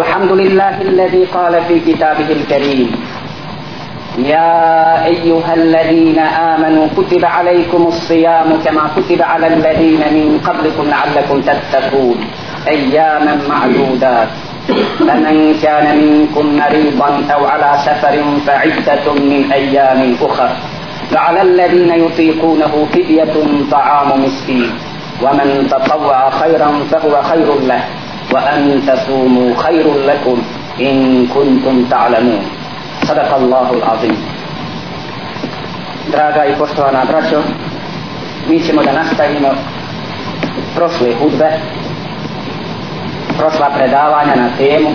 الحمد لله الذي قال في كتابه الكريم يا أيها الذين آمنوا كتب عليكم الصيام كما كتب على الذين من قبلكم لعلكم تتقون أياما معدودات. فمن كان منكم مريضا أو على سفر فعدة من أيام أخر. وعلى الذين يطيقونه فدية طعام مسكين. ومن تطوع خيرا فهو خير له. وأن تصوموا خير لكم إن كنتم تعلمون صدق الله العظيم Draga i poštovana braćo, mi ćemo da nastavimo prošle hudbe, prošla predavanja na temu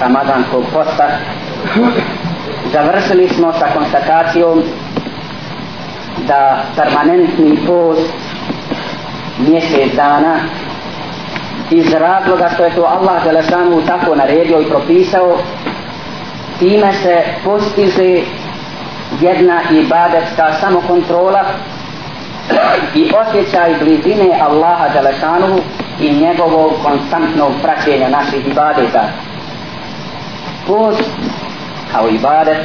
Ramadanskog posta. Završili smo sa konstatacijom da permanentni post mjesec dana iz razloga što je to Allah Želešanu tako naredio i propisao time se postiže jedna ibadetska samokontrola i osjećaj blizine Allaha Želešanu i njegovog konstantnog praćenja naših ibadeta. Post kao ibadet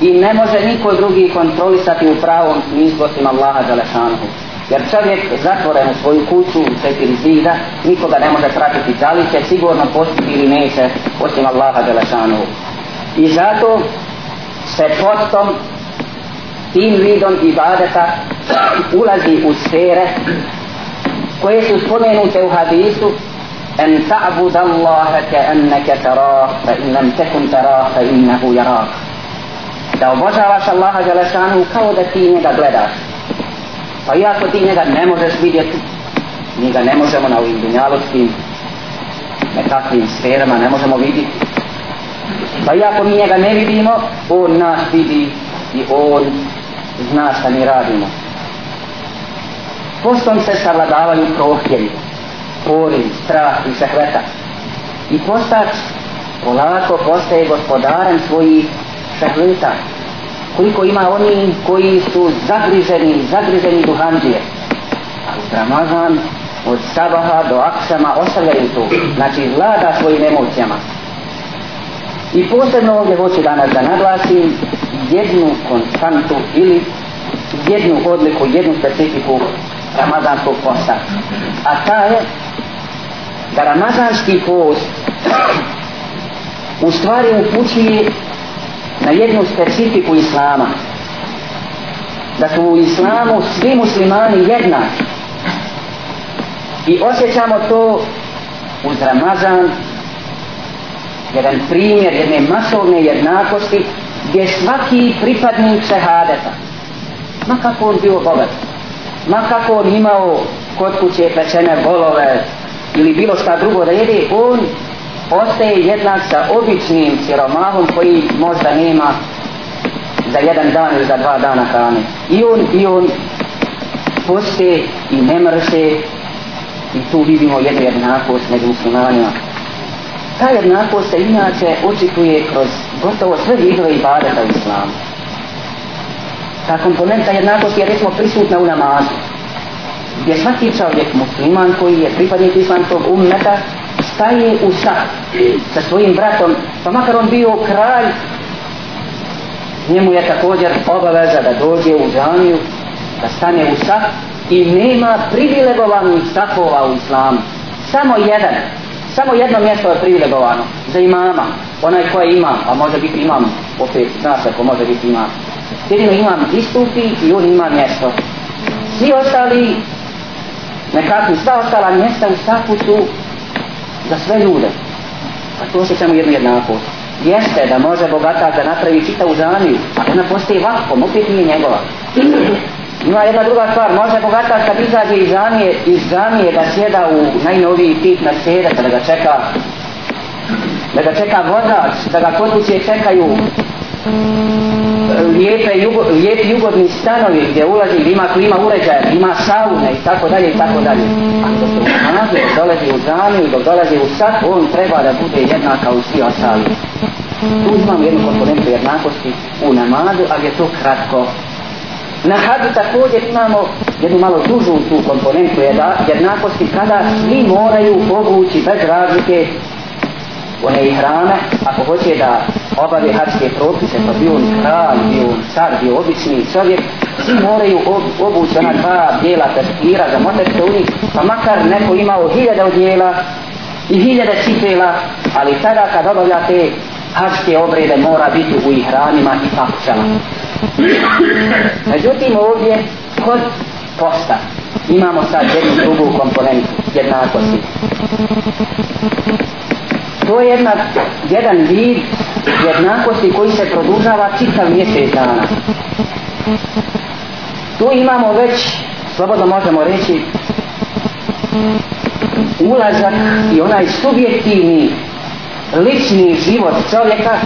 i ne može niko drugi kontrolisati u pravom smislu osim Allaha Želešanu jer čovjek zatvoren u svoju kuću u četiri zida nikoga ne može pratiti. Da li će sigurno postiti ili neće osim Allaha Đelešanu. I zato se postom tim vidom ibadeta ulazi u sfere koje su spomenute u hadisu en ta'bud Allaha ka enneke tarah fa in lam tekun tarah fa innehu jarah da obožavaš Allaha Đelešanu kao da ti njega gledaš. Pa iako ti njega ne možeš vidjeti, mi ga ne možemo na ovim dunjaločkim nekakvim sferama, ne možemo vidjeti. Pa iako mi njega ne vidimo, on nas vidi i on zna šta mi radimo. Postom se savladavaju prohtjevi, pori, strah i sehveta. I postač polako postaje gospodaren svojih šehveta, koliko ima oni koji su zagriženi, zagriženi duhanđije. A Ramazan od sabaha do aksama ostavljaju tu. Znači vlada svojim emocijama. I posebno ovdje hoću danas da naglasim jednu konstantu ili jednu odliku, jednu specifiku Ramazanskog posta. A ta je da Ramazanski post u stvari upućuje na jednu specifiku islama. Da su u islamu svi muslimani jednaki. I osjećamo to uz Ramazan jedan primjer jedne masovne jednakosti gdje svaki pripadnik šehadeta ma kako on bio bogat ma kako on imao kod kuće pečene bolove ili bilo šta drugo da jede on ostaje jednak sa običnim siromahom koji možda nema za jedan dan ili za dva dana hrane. I on, i on poste i ne mrše i tu vidimo jednu jednakost među muslimanima. Ta jednakost se inače očituje kroz gotovo sve vidove i badeta u islamu. Ta komponenta jednakosti je recimo prisutna u namazu. Gdje svaki čovjek musliman koji je pripadnik islamskog ummeta staje u sah sa svojim bratom, pa makar on bio kralj, njemu je također obaveza da dođe u džaniju, da stane u sah i nema privilegovanih sahova u islamu. Samo jedan, samo jedno mjesto je privilegovano za imama, onaj koji ima, a može biti imam, opet zna se ko može biti imam. Jedino imam istupi i on ima mjesto. Svi ostali, nekakvi, sva ostala mjesta u sahu su za sve ljude. A to se samo jedno jednakost. Jeste da može bogatak da napravi čitavu džaniju, a ona postoji vakom, opet nije njegova. Ima jedna druga stvar, može bogatak kad izađe iz džanije, iz džanije da sjeda u najnoviji tip na sjeda, pa da ga čeka da ga čeka vozač, da ga kod kuće čekaju lijepe, jugo, lijepi jugodni stanovi gdje ulazi, gdje ima klima uređaja, ima saune i tako dalje i tako dalje. Ako se u dok dolazi u džaniju, dok dolazi u sat, on treba da bude jednaka u svi ostali. Tu imam jednu komponentu jednakosti u namazu, ali je to kratko. Na hadu također imamo jednu malo dužu tu komponentu jednakosti kada svi moraju povući bez razlike one i hrane, ako hoće da obave hadske propise, pa bio on kralj, bio on car, bio obični čovjek, svi moraju ob, obući ona dva bijela tepira zamotati se u njih, pa makar neko imao hiljada odjela i hiljada cipela, ali tada kad obavlja te hadske obrede mora biti u ihranima i papućama. Međutim ovdje kod posta imamo sad jednu drugu komponentu jednakosti to je jedna, jedan vid jednakosti koji se produžava čitav mjesec dana. Tu imamo već, slobodno možemo reći, ulazak i onaj subjektivni lični život čovjeka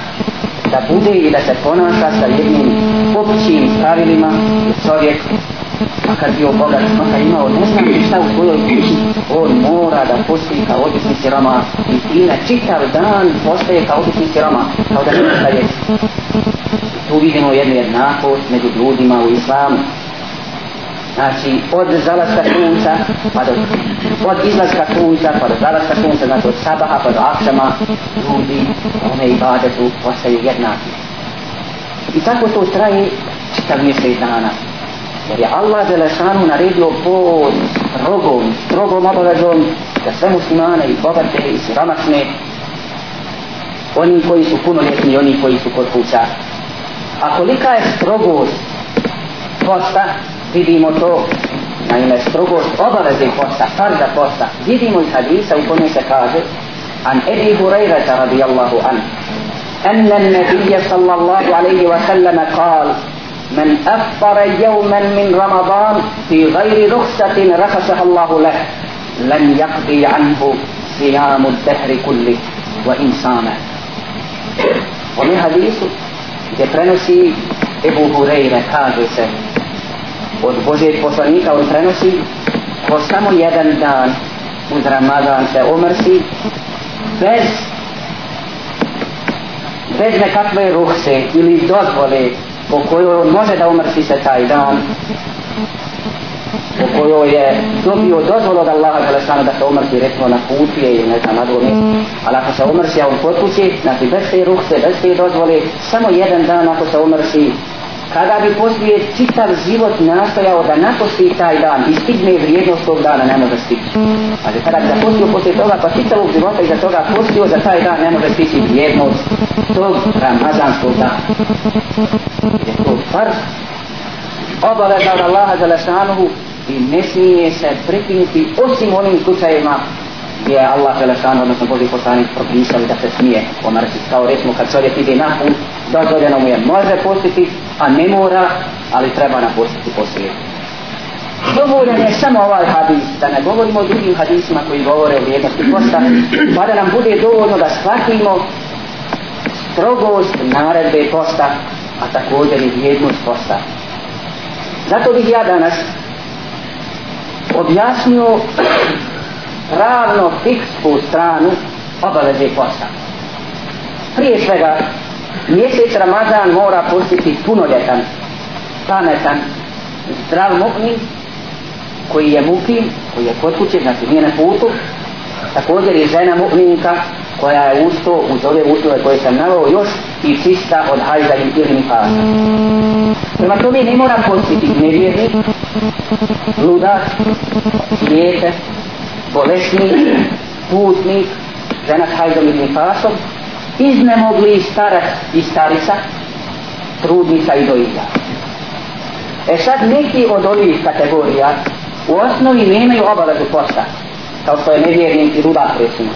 da bude i da se ponaša sa jednim općim pravilima čovjek makar bio bogat, makar imao ne znam šta u svojoj kući, on mora da posti kao obični siroma i na čitav dan postaje kao obični siroma, kao da nema šta jest. Tu vidimo jednu jednakost među ljudima u islamu. Znači, od zalaska sunca, pa do, od izlaska sunca, pa do zalaska sunca, znači od sabaha pa do akšama, ljudi, one i badetu postaju jednaki. I tako to traje čitav mjesec dana Jer je Allah Đelešanu naredio pod strogom, strogom obavezom da sve muslimane i bogate i siromašne oni koji su punoljetni i oni koji su kod kuća. A kolika je strogost posta, vidimo to na ime strogost obaveze posta, farza posta, vidimo iz hadisa u kome se kaže an Ebi Hurajrata radijallahu an أن النبي صلى الله عليه وسلم قال من أفطر يوما من رمضان في غير رخصة رخصها الله له لن يقضي عنه صيام الدهر كله وإنسانه. ومن حديث يترنسي أبو هريرة كاذسة والبوزي بوصانيكا والترنسي وصاموا يدا دان ودرمادان سأمرسي بس بس نكتب روخسي يلي دوت po kojoj on može da umrti se taj dan po kojoj je dobio dozvolu od Allaha Đelešanu da se umrsi recimo na putije ili ne znam na drugom ali ako se umrsi a on kod kući znači bez te ruhse, bez te dozvole samo jedan dan ako se umrsi kada bi poslije čitav život nastojao da naposti taj dan i stigne vrijednost tog dana ne može stići. Ali kada bi zapostio poslije toga pa čitavog života iza za toga postio za taj dan ne može stići vrijednost tog ramazanskog dana. Je to farz obaveza od Allaha za lešanuhu i ne smije se prekinuti osim onim slučajima gdje je Allah Želešanu, odnosno Boži poslanik propisali da se smije omrtiti. Kao recimo kad čovjek ide na put, dozvoljeno mu je može postiti, a ne mora, ali treba napustiti poslije. Dovoljen je samo ovaj hadis, da ne govorimo o drugim hadisima koji govore o vrijednosti posta, pa da nam bude dovoljno da shvatimo strogost naredbe posta, a također i vrijednost posta. Zato bih ja danas objasnio pravno fiksku stranu obaveze posta. Prije svega, mjesec Ramazan mora postiti punoljetan, pametan, zdrav mu'min, koji je mukim, koji je kod kuće, znači nije na putu, također je žena mu'minka, koja je usto uz ove uslove koje sam navao još i čista od hajza i ili nifasa. Prema tome ne mora postiti nevjerni, ludak, dijete, bolesnik, putnik, žena s hajdom i nifasom, iznemogli starac i starica, trudnica i dojilja. E sad neki od ovih kategorija u osnovi nemaju obavezu posta, kao što je nevjernik i rudak recimo.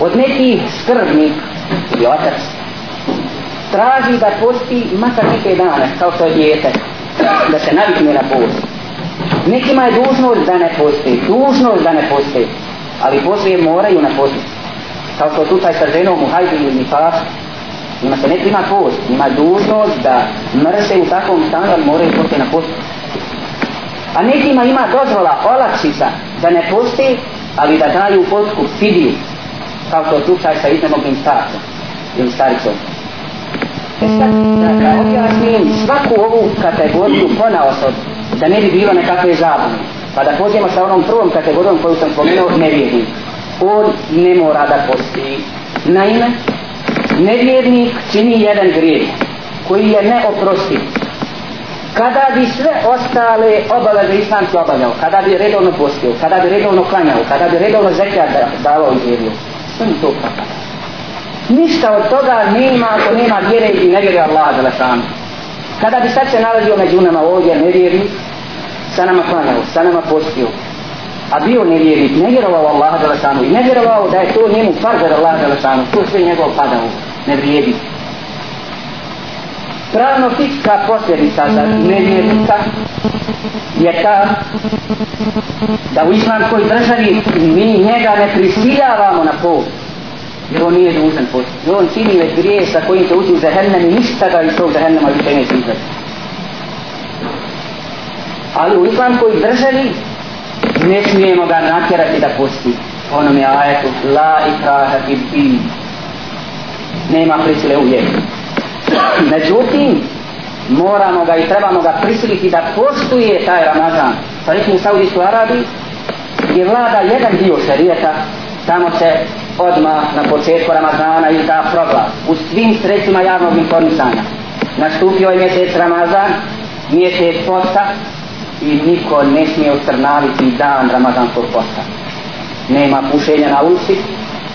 Od nekih skrbnik ili otac traži da posti makar neke dane, kao što je dijete, da se navikne na post. Nekima je dužnost da ne posti, dužnost da ne posti, ali poslije moraju na postoji. Kao što slučaj sa ženom u hajdu ili nifas, njima se ne prima post, njima je dužnost da mrse u takvom stanu, ali moraju postoji na postoji. A nekima ima dozvola, olakšica, da ne posti, ali da daju potku fidiju, kao što slučaj sa iznemognim starcom ili staricom. E sad, da objasnim svaku ovu kategoriju ponaosob, da ne bi bilo nekakve zabune. Pa da pođemo sa onom prvom kategorijom koju sam spomenuo, nevjernik. On ne mora da posti Naime, nevjernik čini jedan grijeh koji je neoprostiv. Kada bi sve ostale obaveze islamske obavljao, kada bi redovno postio, kada bi redovno klanjao, kada bi redovno zekijat davao i vjerio, sve mi to propada. Ništa od toga nema ako nema vjere i ne vjere Allah za. Kada bi sad se nalazio među nama ovdje nevjernik, sa nama klanjao, sa nama postio, a bio nevjernik, ne vjerovao Allaha za lešanu i ne vjerovao da je to njemu farzer Allaha za lešanu, to sve njegov padao, ne vrijedi. Pravno fikska posljedica za nevjernika je ta da u islamskoj državi mi njega ne prisiljavamo na pol jer on nije dužan posti. On čini već grije sa kojim će ući u zahennem i ništa ga iz tog zahennema više neće izgledati. Ali u islamskoj državi ne smijemo ga natjerati da posti. onom je ajetu la ikraha din. Nema prisile u vjeru. Međutim, moramo ga i trebamo ga prisiliti da postuje taj Ramazan. Pa recimo u Saudijskoj Arabiji gdje vlada jedan dio šarijeta, tamo se odma na početku Ramazana i ta proglas u svim sredstvima javnog informisanja. Nastupio je mjesec Ramazan, mjesec posta i niko ne smije ostrnaviti dan Ramazanskog posta. Nema pušenja na ulici,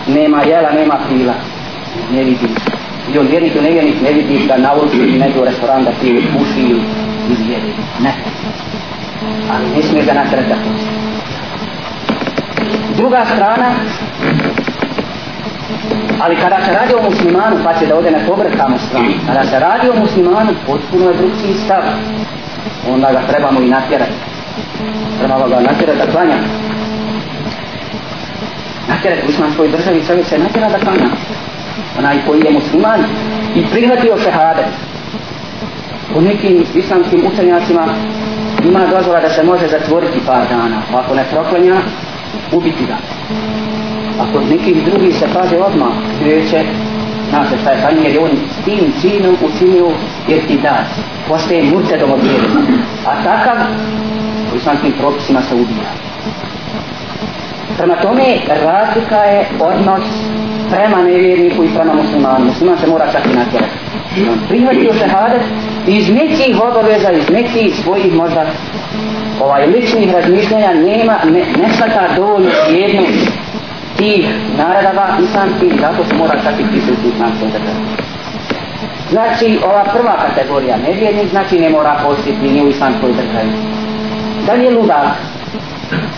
nema jela, nema pila. Ne vidi. I on vjernik i nevjernik ne vidi da na ulici ili nego u restoran da puši ili izvjeri. Ne. Ali ne smije ga natrati Druga strana, Ali kada se radi o muslimanu, pa će da ode na pobrkamo stranu, kada se radi o muslimanu, potpuno je drugčiji stav. Onda ga trebamo i natjerati. Trebamo ga natjerati da klanja. Natjerati u islamskoj državi sve se natjera da klanja. Onaj koji je musliman i prihvatio šehade. U nekim islamskim učenjacima ima dozvola da se može zatvoriti par dana. Ako ne proklanja, ubiti ga a kod nekih drugih se paze odmah kreće zna se šta je sa njim jer on s tim činom učinio jer postaje murtedom od vjeri a takav u islamskim propisima se ubija. Prema tome razlika je odnos prema nevjerniku i prema muslimanu. Musliman se mora čak i natjerati. On prihvatio šehadet iz nekih obaveza iz nekih svojih možda ovaj ličnih razmišljenja nema ne, ne svata dovoljno jednost tih naredaba islamskih, zato se mora čak i pisati islamske države. Znači, ova prva kategorija nevjernik, znači ne mora postiti ni u islamskoj državi. Da li je ludak?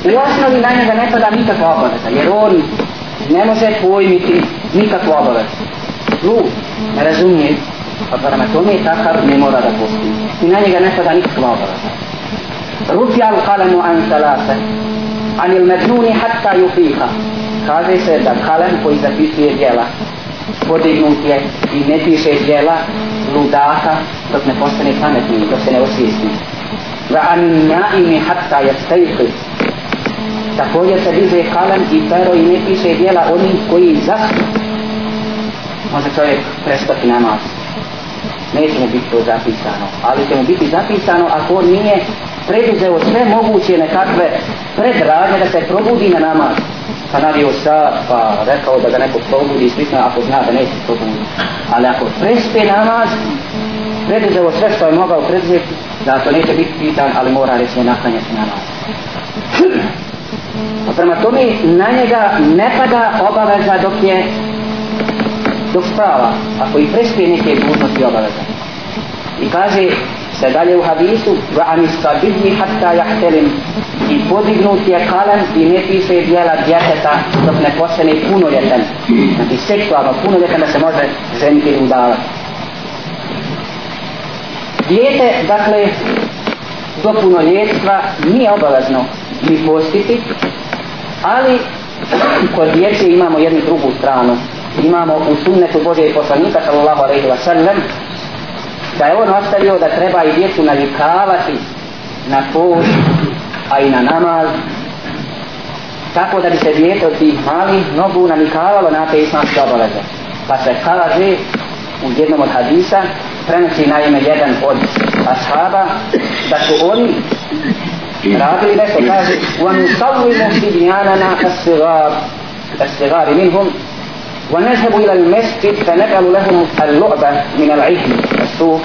U osnovi na njega ne pada nikakva obaveza, jer on ne može pojmiti nikakvu obavezu. Lud, ne razumije, pa prema tome je takav ne mora da posti. I na njega ne pada nikakva obaveza. Rufi al-kalamu an salase, an il mednuni hatta yufiha, kaže se da kalem koji zapisuje djela podignut je i ne piše djela ludaka dok ne postane pametni, dok se ne osvijesti. Va anin naimi hatta je stajfi. Također se diže kalem i pero i ne piše djela onih koji zasnu. Može čovjek prestati namaz. Neće mu biti to zapisano, ali će mu biti zapisano ako on nije preduzeo sve moguće nekakve predradnje da se probudi na namaz pa navio sat, pa rekao da ga neko probudi i slično, ako zna da neće probudi. Ali ako prespe namaz, preduzeo sve što je mogao preduzeti, da to neće biti pitan, ali mora recimo naklanjati namaz. A pa prema tome, na njega ne pada obaveza dok je dok sprava, ako i prespije neke dužnosti obaveza. I kaže, se dalje u hadisu va anista bidni hatta jahtelim i podignut je kalan i ne piše dijela djeteta dok ne postane punoljetan. Znači seksualno punoljetan da se može ženiti ili udavati dijete dakle do punoljetstva nije obavezno ni postiti ali kod djece imamo jednu drugu stranu imamo u sunnetu Božje poslanika sallallahu alaihi wa sallam da je on ostavio da treba i djecu navikavati na post, a i na namaz, tako da bi se djete od tih malih nogu navikavalo na te islamske obaveze. Pa se kaže u jednom od hadisa, prenosi naime jedan od ashaba, da su oni radili nešto, kaže, وَنُسَوِّمُ سِبْيَانَنَا كَسْفِغَارِ كَسْفِغَارِ مِنْهُمْ ونذهب إلى المسجد فنجعل لهم اللعبة من العجل السوق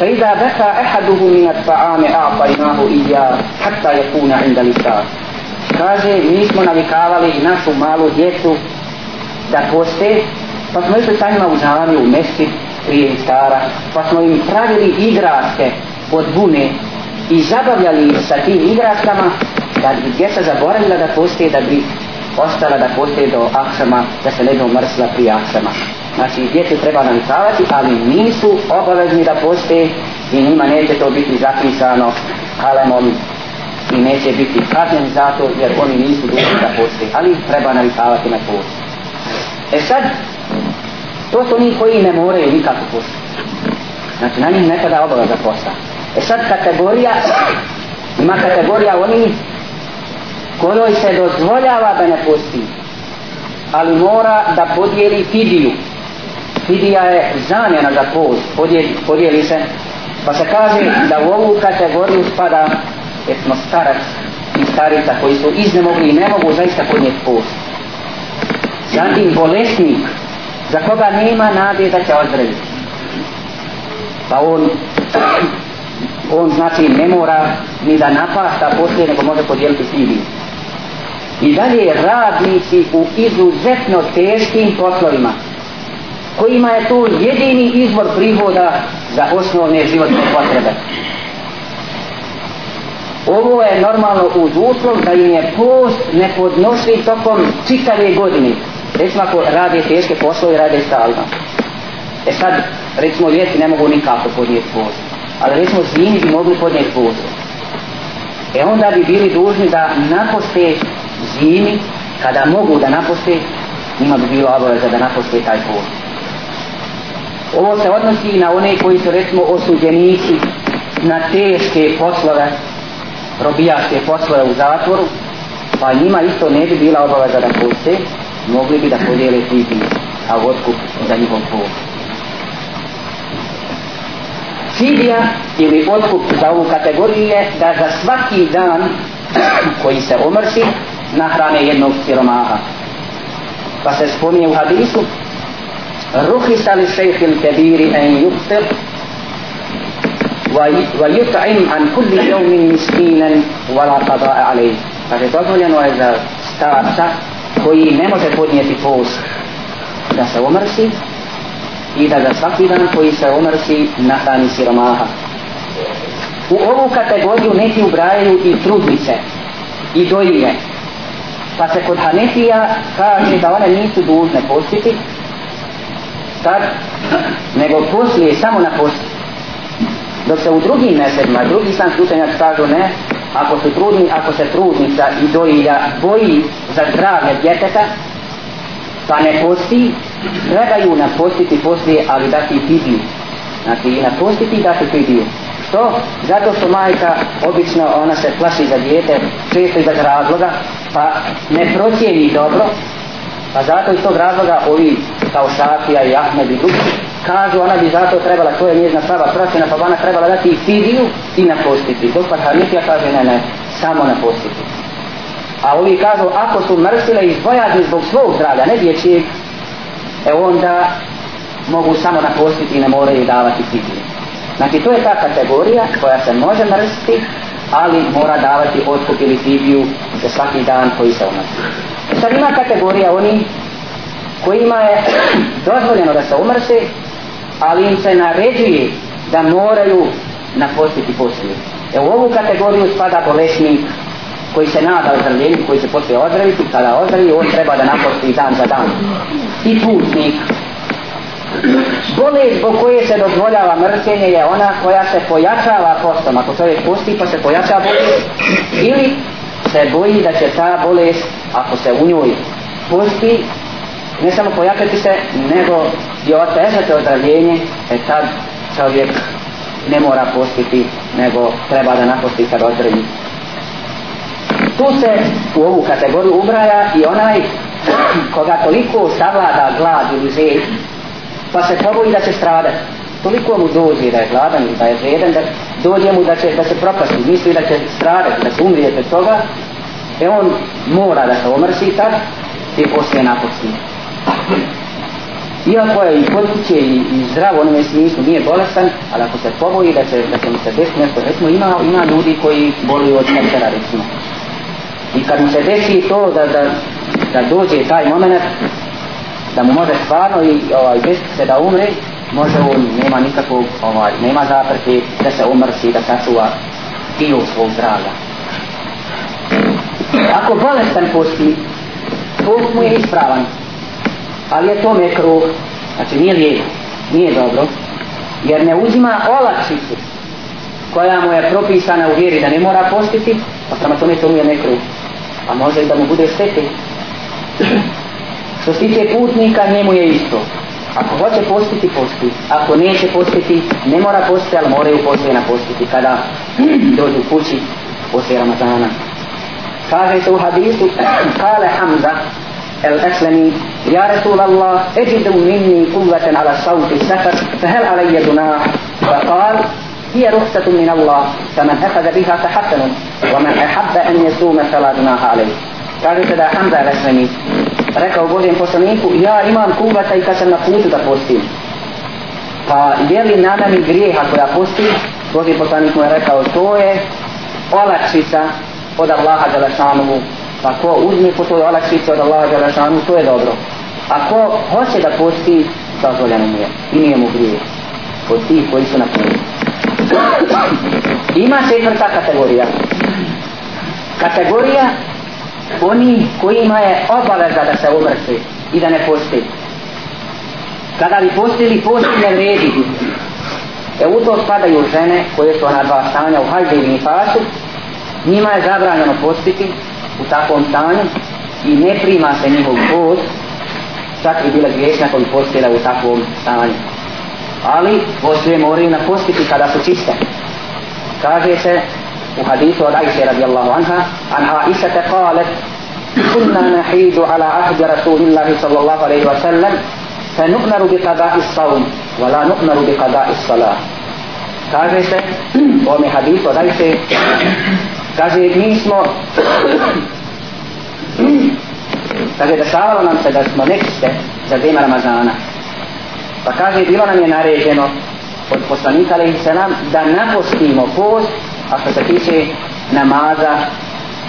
فإذا بكى أحدهم من الطعام أعطيناه إياه حتى يكون عند الإفطار kaže mi smo navikavali našu malu djecu da poste pa smo išli sa njima u džamiju, u mesti prije stara pa smo im pravili igračke od bune i zabavljali sa tim igračkama da bi djeca zaboravila da poste da bi ostala da poste do aksama da se ne bi omrsla prije aksama. Znači djecu treba navikavati ali nisu obavezni da poste i njima neće to biti zapisano kalemom i neće biti kažnjen zato jer oni nisu dužni da poste ali treba navikavati na post. E sad to su oni koji ne moraju nikako postati. znači na njih nekada obaveza posta. E sad kategorija ima kategorija oni kojoj se dozvoljava da ne posti ali mora da podijeli fidiju. Fidija je zamjena za post podijeli, podijeli se pa se kaže da u ovu kategoriju spada smo starac i starica koji su iznemogli i ne mogu zaista podnijeti post. Zatim bolesnik za koga nema nade da će ozdraviti pa on on znači ne mora ni da napasta poslije nego može podijeliti fidiju i dalje radnici u izuzetno teškim poslovima kojima je to jedini izvor prihoda za osnovne životne potrebe. Ovo je normalno uz uslov da im je post ne podnosi tokom čitave godine. Recimo ako rade teške poslove rade stalno. E sad recimo ljeti ne mogu nikako podnijeti post ali recimo zimi bi mogli podnijeti post. E onda bi bili dužni da naposte zimi kada mogu da napuste njima bi bilo obaveza da napuste taj post ovo se odnosi na one koji su recimo osuđenici na teške poslove robijaške poslove u zatvoru pa njima isto ne bi bila obaveza da poste mogli bi da podijele tipi a otkup za njihov post Fidija ili otkup za ovu kategoriju je da za svaki dan koji se omrsi nahrane jednog siromaha. Pa se spominje u hadisu Ruhisa li šejhil kebiri en yuktir wa yut'im an kulli yawmin miskinan wala qada'a alayh. Kaže pa dozvoljeno je za starca koji ne može podnijeti post da se omrsi i da za svaki dan koji se omrsi nahrani siromaha. U ovu kategoriju neki ubrajaju i trudnice i dojilje. Pa se kod Hanefija kaže da one nisu dužne postiti sad, nego poslije samo na post. Dok se u drugim mesedima, drugi sam slučenjak kažu ne, ako su trudni, ako se trudnica i dojilja boji za zdravlje djeteta, pa ne posti, trebaju napostiti poslije, ali dati fidiju. Znači i napostiti i dati pidiju. Što? Zato što majka obično ona se plaši za dijete, često iz razloga, pa ne procijeni dobro, pa zato iz tog razloga ovi kao Šafija i Ahmed i drugi kažu ona bi zato trebala, to je njezna prava procjena, pa ona trebala dati i fidiju i napostiti. Dok pa Hanifija kaže ne, ne, samo napostiti. A ovi kažu, ako su mrsile iz bojazni zbog svog zdravlja, ne dječijeg, e onda mogu samo napostiti i ne moraju davati fidiju. Znači, to je ta kategorija koja se može mrziti, ali mora davati otkup ili fidiju za svaki dan koji se umrzi. E sad ima kategorija oni kojima je dozvoljeno da se umrsi, ali im se naređuje da moraju napostiti poslije. E u ovu kategoriju spada bolesnik koji se nada ozdravljenju, koji se poslije ozdraviti, kada ozdravi, on treba da naposti dan za dan. I putnik. Bolest zbog koje se dozvoljava mrtvenje je ona koja se pojačava postom. Ako čovjek pusti pa se pojačava bolest. Ili se boji da će ta bolest, ako se u njoj pusti, ne samo pojačati se, nego i otežati ozdravljenje, e tad čovjek ne mora postiti, nego treba da naposti kad ozdravi. Tu se u ovu kategoriju ubraja i onaj koga toliko savlada glad ili žed, pa se poboji da će stradati. Toliko mu dođe da je gladan i da je žedan, da dođe mu da će da se propasti, misli da će stradati, da se umrije pred toga, e on mora da se omrsi tad i poslije napusti. iako je i kod kuće i, i zdravo onome smislu nije bolestan, ali ako se poboji da će, da će mu se desi nešto, recimo ima, ima ljudi koji boli od kancera recimo. I kad mu se desi to da, da, da dođe taj moment, da mu može stvarno i ovaj, desiti se da umre, može on, nema nikakvog, ovaj, nema zaprti da se umrsi, da sačuva dio svog zdravlja. Ako bolestan posti, post mu je ispravan, ali je to mekruh, znači nije lijep, nije dobro, jer ne uzima olakšicu koja mu je propisana u vjeri da ne mora postiti, pa prema tome to mu je mekruh, a može i da mu bude štete. Što se tiče putnika, njemu je isto. Ako hoće postiti, posti. Ako neće postiti, ne mora postiti, ali moraju postojena postiti kada dođu kući poslije Ramazana. Kaže se u hadisu, kale Hamza, الأسلمي يا رسول الله أجد مني قوة على صوت السفر فهل علي جناح فقال هي رخصة من الله فمن أخذ بها فحسن ومن أحب أن يصوم فلا جناح عليه kaže se da je Hamza Veslemi rekao Božijem poslaniku ja imam kubata i kad sam na putu da postim. Pa je li na nami grijeha koja posti Boži poslanik mu je rekao to je olakšica od Allaha Đelešanovu pa ko uzme po toj olakšici od Allaha Đelešanovu to je dobro. A ko hoće da posti dozvoljeno mu je. I nije mu grijeh od tih koji su na putu. Ima četvrta kategorija. Kategorija oni kojima je obaveza da se umrsi i da ne posti. Kada bi postili, posti ne vredi. E u to spadaju žene koje su na dva stanja u hajde i nifasu. Njima je zabranjeno postiti u takvom stanju i ne prima se njihov post čak bi bila griješna koji postila u takvom stanju. Ali poslije moraju napostiti kada su čiste. Kaže se وحديث عائشة رضي الله عنها عن عائشة قالت كنا نحيد على عهد رسول الله صلى الله عليه وسلم فنؤمر بقضاء الصوم ولا نؤمر بقضاء الصلاة kaže se u ovome hadisu od Ajše kaže mi smo kaže dešavalo nam se da smo nečiste za vrijeme Ramazana pa kaže bilo nam je naređeno od poslanika alaihi salam da napostimo post a što se tiče namaza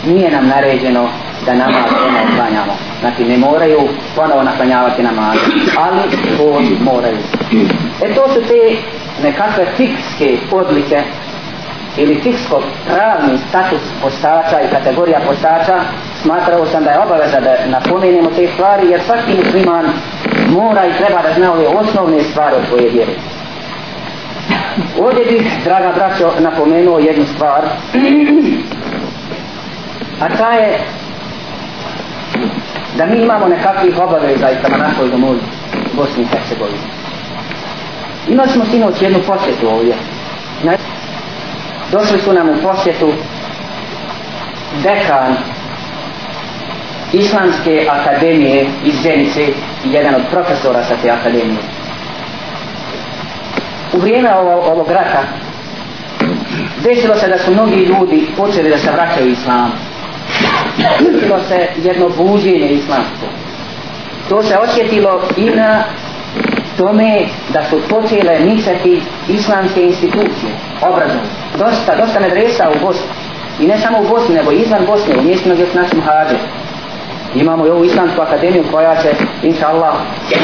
nije nam naređeno da namaz ono klanjamo. znači ne moraju ponovo naklanjavati namaz ali oni moraju. E to su te nekakve fikske odlike ili fiksko pravni status postača i kategorija postača. Smatrao sam da je obaveza da napomenemo te stvari jer svaki musliman mora i treba da zna ove osnovne stvari od svoje vjere. Ovdje bih, draga braćo, napomenuo jednu stvar. A ta je da mi imamo nekakvih obaveza i prema našoj domovi Bosni i Hercegovini. Imali smo sinoć jednu posjetu ovdje. Došli su nam u posjetu dekan Islamske akademije iz Zenice i jedan od profesora sa te akademije u vrijeme ovo, ovog rata desilo se da su mnogi ljudi počeli da se vraćaju islam. Desilo se jedno buđenje islamsko. To se osjetilo i na tome da su počele nicati islamske institucije obrazom. Dosta, dosta medresa u Bosni. I ne samo u Bosni nego izvan Bosne u mjestima gdje su našim hađe imamo i ovu islamsku akademiju koja će inša Allah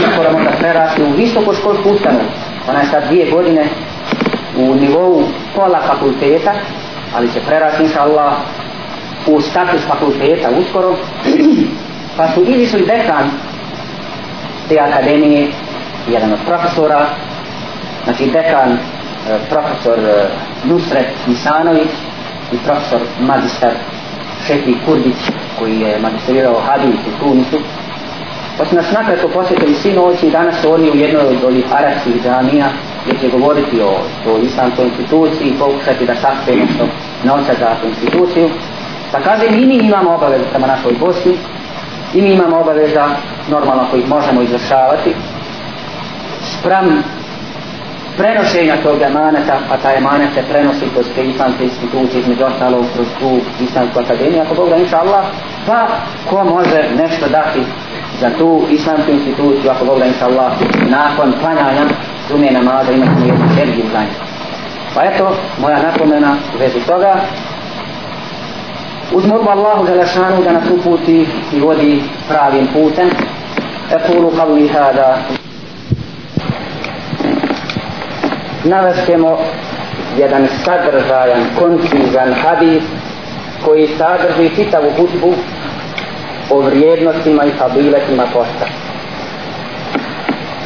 uskoro možda prerasti u visokoškolsku ustanovu ona je sad dvije godine u nivou pola fakulteta ali će prerasti inša Allah u status fakulteta uskoro. Pa su izišli dekan te akademije jedan od profesora znači dekan e, profesor e, Nusret Nisanović i profesor magistar Šefi Kurdić koji je magistrirao hadis u Tunisu. Pa su nas nakratko posjetili svi noći i danas su oni u jednoj od ovih arabskih džamija gdje će govoriti o, toj islamskoj instituciji i pokušati da sakpe nešto novca za tu instituciju. Pa kaže i mi imamo obavezu prema našoj Bosni i mi imamo obaveza normalno koji možemo izvršavati sprem prenošenja tog emaneta, pa taj emanet se prenosi kroz te islamske institucije, između ostalog kroz tu islamsku akademiju, ako Bog da inša Allah, pa ko može nešto dati za tu islamsku instituciju, ako Bog da inša Allah, nakon klanjanja sume namaza imati jednu energiju za nju. Pa eto, moja napomena u vezi toga, uz molbu Allahu Đelešanu da nas uputi i vodi pravim putem, ekulu qavli hada, navestemo jedan sadržajan, koncizan hadis koji sadrži čitavu hutbu o vrijednostima i fabiletima posta.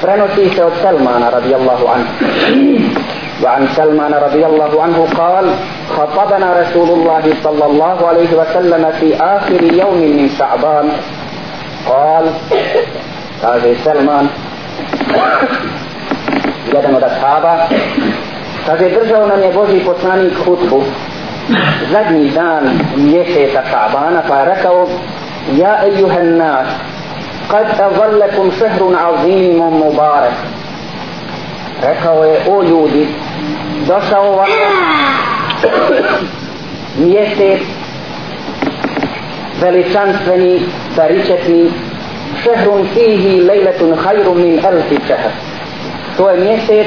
Prenosi se od Salmana radijallahu anhu. وعن سلمان رضي الله عنه قال خطبنا رسول الله صلى الله عليه وسلم في آخر يوم من شعبان قال قال سلمان jedan od ashaba kaže držao nam je Boži poslanik hutbu zadnji dan mjeseca Šabana pa je rekao يا أيها الناس قد أظلكم شهر عظيم مبارك rekao je o ljudi došao vam mjesec veličanstveni baričetni šehrun fihi lejletun hajru min elfi šehr to je mjesec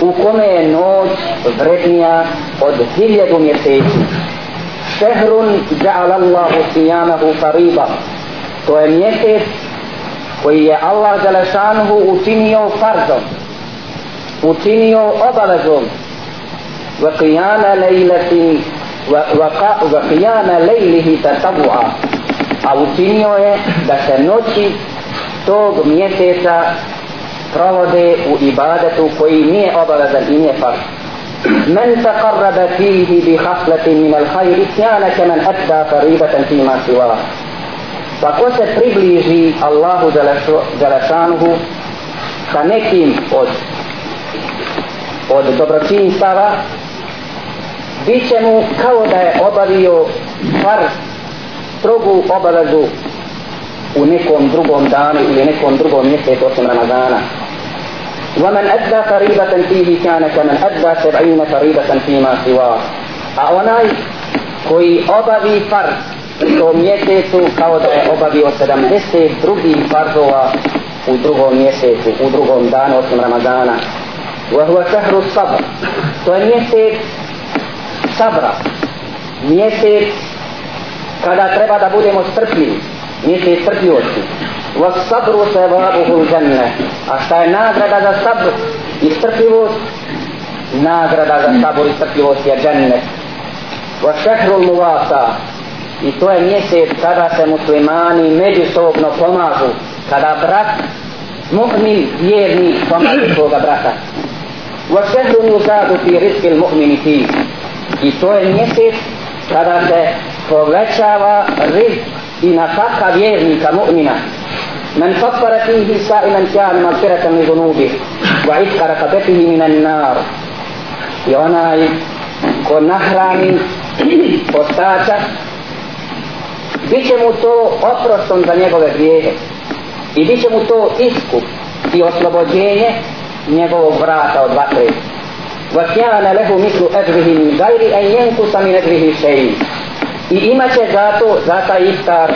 u kome je noć vrednija od hiljadu mjeseci. Šehrun ja'ala Allahu sijamahu fariba. To je mjesec koji je Allah Đelešanuhu učinio farzom, učinio obavezom wa qiyama lejleti wa qiyama lejlihi tatabu'a a učinio je da se noći tog mjeseca provode u ibadetu koji nije obavezan i nije fard. Men taqarraba fihi bi haslatin min al khayri kana kaman adda faribatan fi ma siwa. Pa ko se približi Allahu Đalešanuhu sa nekim od od dobročinstava bit će mu kao da je obavio far strogu obavezu u nekom drugom danu ili nekom drugom mjesecu osim Ramazana. ومن أدى فريضة فيه كان كمن أدى سبعين فريضة فيما سواه a onaj koji obavi far u tom mjesecu kao da je obavio 70 drugih farzova u drugom mjesecu, u drugom danu osim Ramazana. وهو شهر الصبر to je mjesec sabra mjesec kada treba da budemo strpljivi mjesec strpljivosti والصبر ثوابه الجنة a šta je nagrada za sabr i strpljivost nagrada za sabr i strpljivost je džennet والشهر المواسى i to je mjesec kada se muslimani međusobno pomažu kada brat mu'min vjerni pomaže svoga brata وشهر يزاد في رزق المؤمن فيه i to je mjesec kada se povećava rizk i nafaka vjernika mu'mina من فطر فيه سائلا كان مغفرة لذنوبه وعتق رقبته من النار i onaj ko nahrani postača bit će mu to oprostom za njegove grijehe i bit će mu to iskup i oslobođenje njegovog vrata od vatre وَكْيَانَ لَهُ مِثْلُ أَجْرِهِ مِنْ غَيْرِ أَنْ يَنْكُسَ مِنْ أَجْرِهِ شَيْءٍ i imaće zato za taj iftar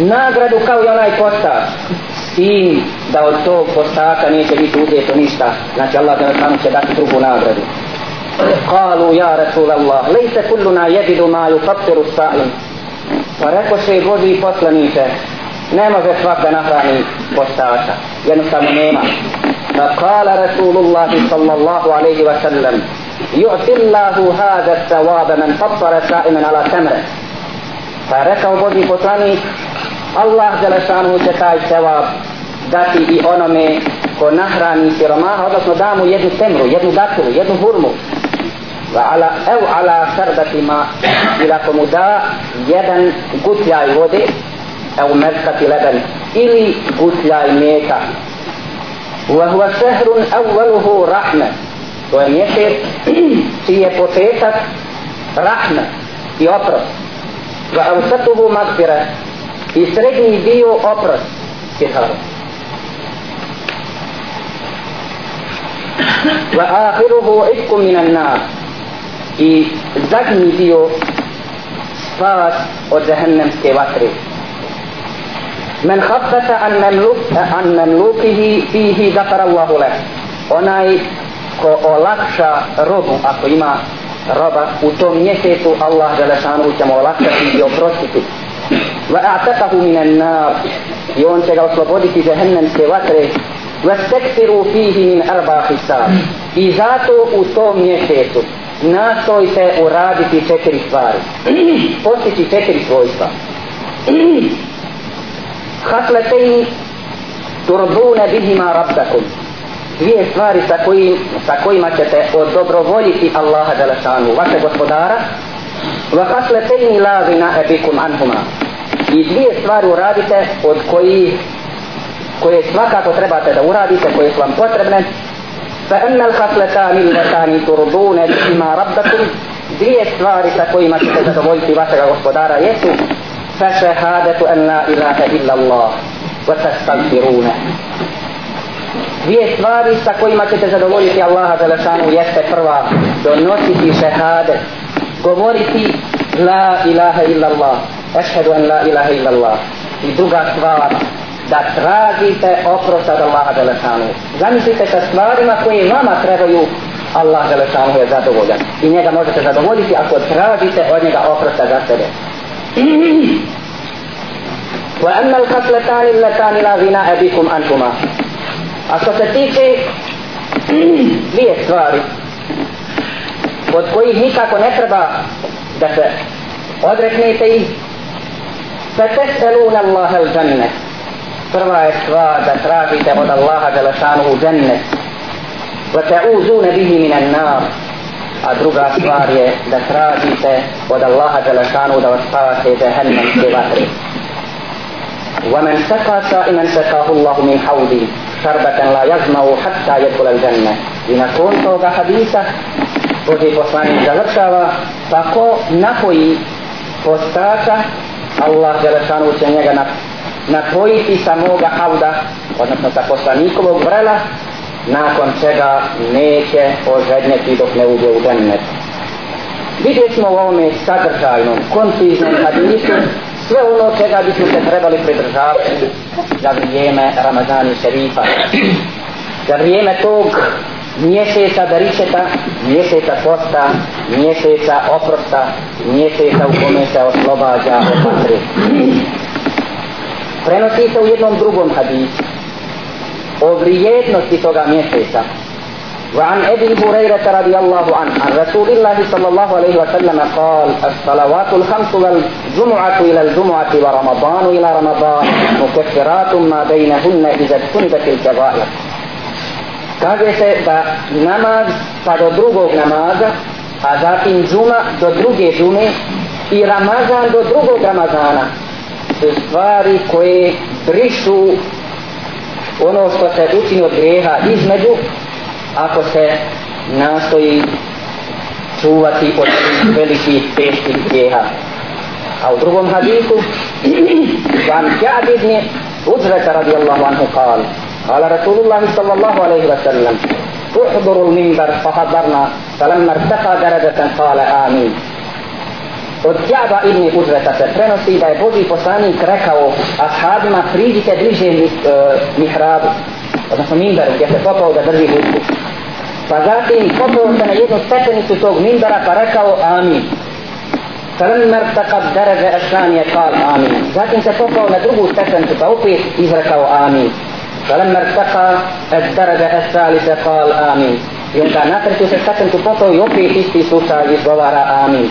nagradu kao i onaj postač s tim da od tog postača neće biti uzeto ništa znači Allah da nam će dati drugu nagradu قالوا يا رسول الله ليس كلنا يجد ما يفطر الصائم pa rekao se i Boži poslanice ne može svak da nahrani postača jednostavno nema فقال رسول الله صلى الله عليه وسلم يعطي الله هذا الثواب من فطر سائما على تمر فركوا بودي poslanik Allah Đelešanu će taj sevap dati i onome ko nahrani siromaha, odnosno da mu jednu temru, jednu datulu, jednu hurmu. Va ala, ev ala sardatima, ili ako mu da jedan gutljaj vode, ev mezkati leben, ili gutljaj mlijeka. Wa huwa sehrun evveluhu rahme. To je mjesec čiji je početak rahme i oprost. Va evsatuhu magfire, i srednji dio oprost siharu. Wa ahiruhu itku minan nar i zadnji dio spas od zahennemske vatre. Men haffata an memluk, an memlukihi fihi gafara Allahu leh. Onaj ko olakša robu, ako ima roba, u tom mjesecu Allah Želešanu će mu olakšati i oprostiti. وأعتقه من النار nar. I on će ga osloboditi džehennemske vatre. Wa stekfiru fihi min arba hisab. I zato u tom mjesecu nastojte uraditi četiri stvari. Postići četiri svojstva. Hasletejni turbune bihima rabdakum. Dvije stvari sa, kojim, sa kojima ćete odobrovoljiti Allaha Đelešanu, vaše gospodara. Wa hasletejni la vina ebikum anhuma. I dvije stvari uradite od koji koje svakako trebate da uradite, koje su vam potrebne, فأما الخصلتان اللتان ترضون بهما ربكم dvije stvari sa kojima ćete zadovoljiti vašega gospodara jesu فشهادة أن لا إله إلا الله وتستغفرونه dvije stvari sa kojima ćete zadovoljiti Allaha Želešanu jeste prva donositi šehade govoriti la ilaha illa Allah ešhedu an la ilaha illa Allah i druga stvar da tražite oprost od Allaha Đelešanu. Zamislite sa stvarima koje vama trebaju Allah Đelešanu je zadovoljan. I njega možete zadovoljiti ako tražite od njega oprosta za sebe. وأما الخصلتان اللتان لا غناء بكم أنتما A što se tiče dvije stvari od kojih nikako ne treba da se odreknete ih فتسألون الله الجنة prva je stvar da tražite od Allaha Đelešanu u džennet wa ta'uzuna bihi minan nar a druga stvar je da tražite od Allaha Đelešanu da vas spavate jahannamske vatre ومن سقى سائما سقاه الله من حوضي شربة لا يزمع حتى يدخل الجنة i nakon toga hadisa Boži poslanik završava tako napoji postača Allah Đelešanu će njega napojiti sa moga hauda, odnosno sa poslanikovog vrela, nakon čega neće ožednjeti dok ne uđe u džennet. Vidjet smo u ovome sadržajnom, konciznom hadisu sve ono čega bismo se trebali pridržavati za vrijeme Ramazani šerifa. Za vrijeme tog mjeseca darišeta, mjeseca posta, mjeseca oprosta, mjeseca u kome se oslobađa od vatre prenosi se u jednom drugom hadisu o vrijednosti toga mjeseca وعن أبي هريرة رضي الله عنه عن رسول الله صلى الله عليه وسلم قال الصلوات الخمس والجمعة إلى الجمعة ورمضان إلى رمضان مكفرات ما بينهن إذا اجتنبت الكبائر kaže se da namaz pa do drugog namaza a zatim džuma do druge džume i ramazan do drugog ramazana su stvari koje brišu ono što se učini od greha između ako se nastoji čuvati od velikih teških greha. A u drugom hadisu vam Ka'b ibn Udrata radijallahu anhu kal قال رسول الله صلى الله عليه وسلم احضر المنبر فحضرنا فلما ارتقى درجة قال آمين od Djaba ibn Udreta se prenosi da je Boži poslanik rekao ashabima priđite bliže uh, mihrabu odnosno mindaru gdje se popao da drži hutbu pa zatim popao se na jednu stepenicu tog mindara pa rekao amin فلما ارتقى الدرجة الثانية قال آمين zatim se popao na drugu stepenicu pa opet izrekao amin فلما ارتقى الدرجة الثالثة قال آمين i onda na treću se stepenicu popao i opet isti slučaj izgovara amin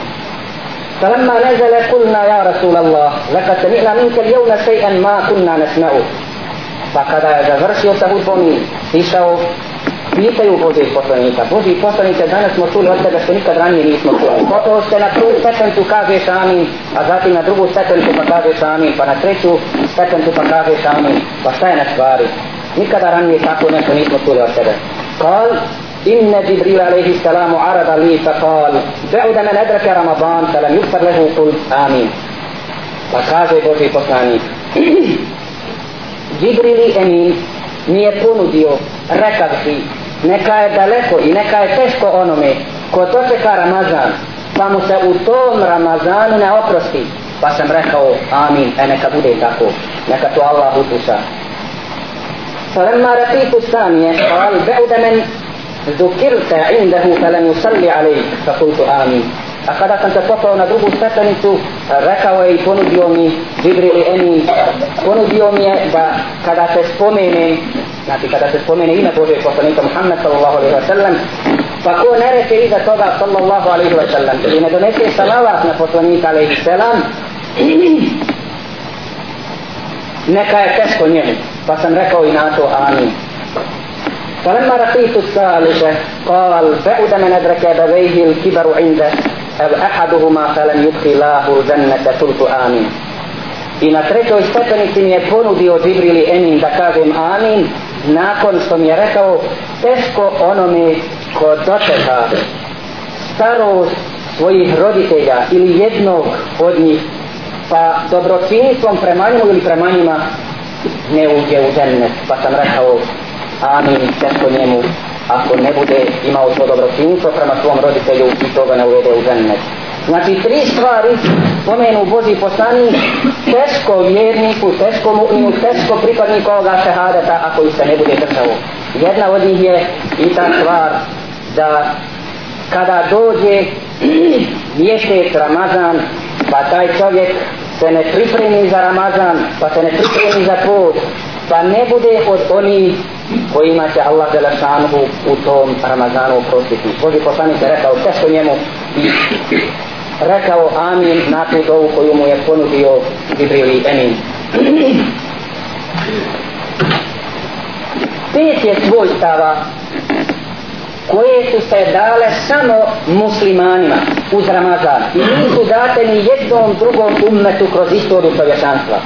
فلما نزل قلنا يا رسول الله لقد سمعنا منك اليوم شيئا ما كنا نسمعه فقد završio sa hudbom i išao pitaju Božih poslanika. Božih poslanika danas smo čuli od tebe što nikad ranije nismo čuli. Gotovo ste na prvu stepencu kažeš amin, a zatim na drugu stepencu pa kažeš amin, pa na treću stepencu pa kažeš amin. Pa šta je na stvari? Nikada ranije tako nešto nismo čuli od tebe. Kal, إن جبريل عليه السلام عرض لي فقال بعد من أدرك رمضان فلم يغفر له قل آمين فقال بوشي poslanik Džibrili Emin mi je ponudio rekavši neka je daleko i neka je teško onome ko dočeka Ramazan pa mu se u tom Ramazanu ne oprosti pa sam rekao amin, e neka bude tako, neka to Allah upuša. فلما رقيت الثانية قال بعد من ذكرت عنده فلم يصلي عليك فقلت آمين A kada sam se popao na drugu stepenicu, rekao je i ponudio mi Žibril Emin, ponudio mi je da kada se spomene, znači kada se spomene ime Bože poslanika Muhammed sallallahu alaihi wa sallam, pa ko ne reče iza toga sallallahu alaihi wa sallam, ili ne donese salavat na poslanika alaihi sallam, neka je teško njemu, pa sam rekao i na to amin. فلما رقيت الثالثة قال بعد من أدرك أبويه الكبر عنده أو أحدهما فلم يدخلاه الجنة قلت آمين I na trećoj stepenici mi je ponudio Džibrili Emin da kažem amin nakon što mi je rekao teško onome ko dočeka starost svojih roditelja ili jednog od njih pa dobročinstvom prema njemu ili prema njima ne uđe u džennet pa sam rekao amin teško njemu ako ne bude imao to dobročinstvo prema svom roditelju i toga ne uvede u džennet. Znači tri stvari spomenu Boži poslani teško vjerniku, teško mu'minu, teško pripadniku ovoga šehadeta ako ih se ne bude držao. Jedna od njih je i ta stvar da kada dođe mjesec Ramazan pa taj čovjek se ne pripremi za Ramazan pa se ne pripremi za post pa ne bude od onih kojima će Allah Đelešanuhu u tom Ramazanu oprostiti. Boži poslanik je rekao teško njemu i rekao amin na tu dovu koju mu je ponudio Ibrili Emin. Pet je svojstava koje su se dale samo muslimanima uz Ramazan i nisu date ni jednom drugom ummetu kroz istoriju čovječanstva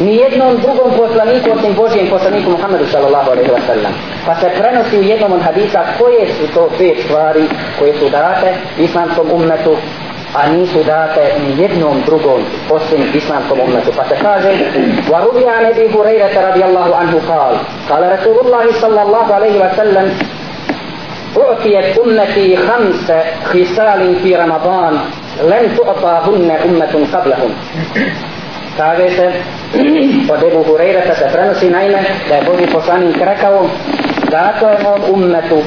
ni jednom drugom poslaniku osim Božijem poslaniku Muhammedu sallallahu alaihi wa sallam. Pa se prenosi u jednom od hadisa koje su to pet stvari koje su date islamskom ummetu a nisu date ni jednom drugom osim islamskom ummetu. Pa se kaže وَرُبِيَ عَنْ أَبِي هُرَيْرَةَ رَضِيَ اللَّهُ عَنْهُ قال قال رسول الله صلى الله عليه وسلم أعطيت أمتي خمس خصال في رمضان لن تعطاهن أمة قبلهم kaže se od Ebu Hureyre se prenosi naime da je Boži poslanik rekao zato je on ummetu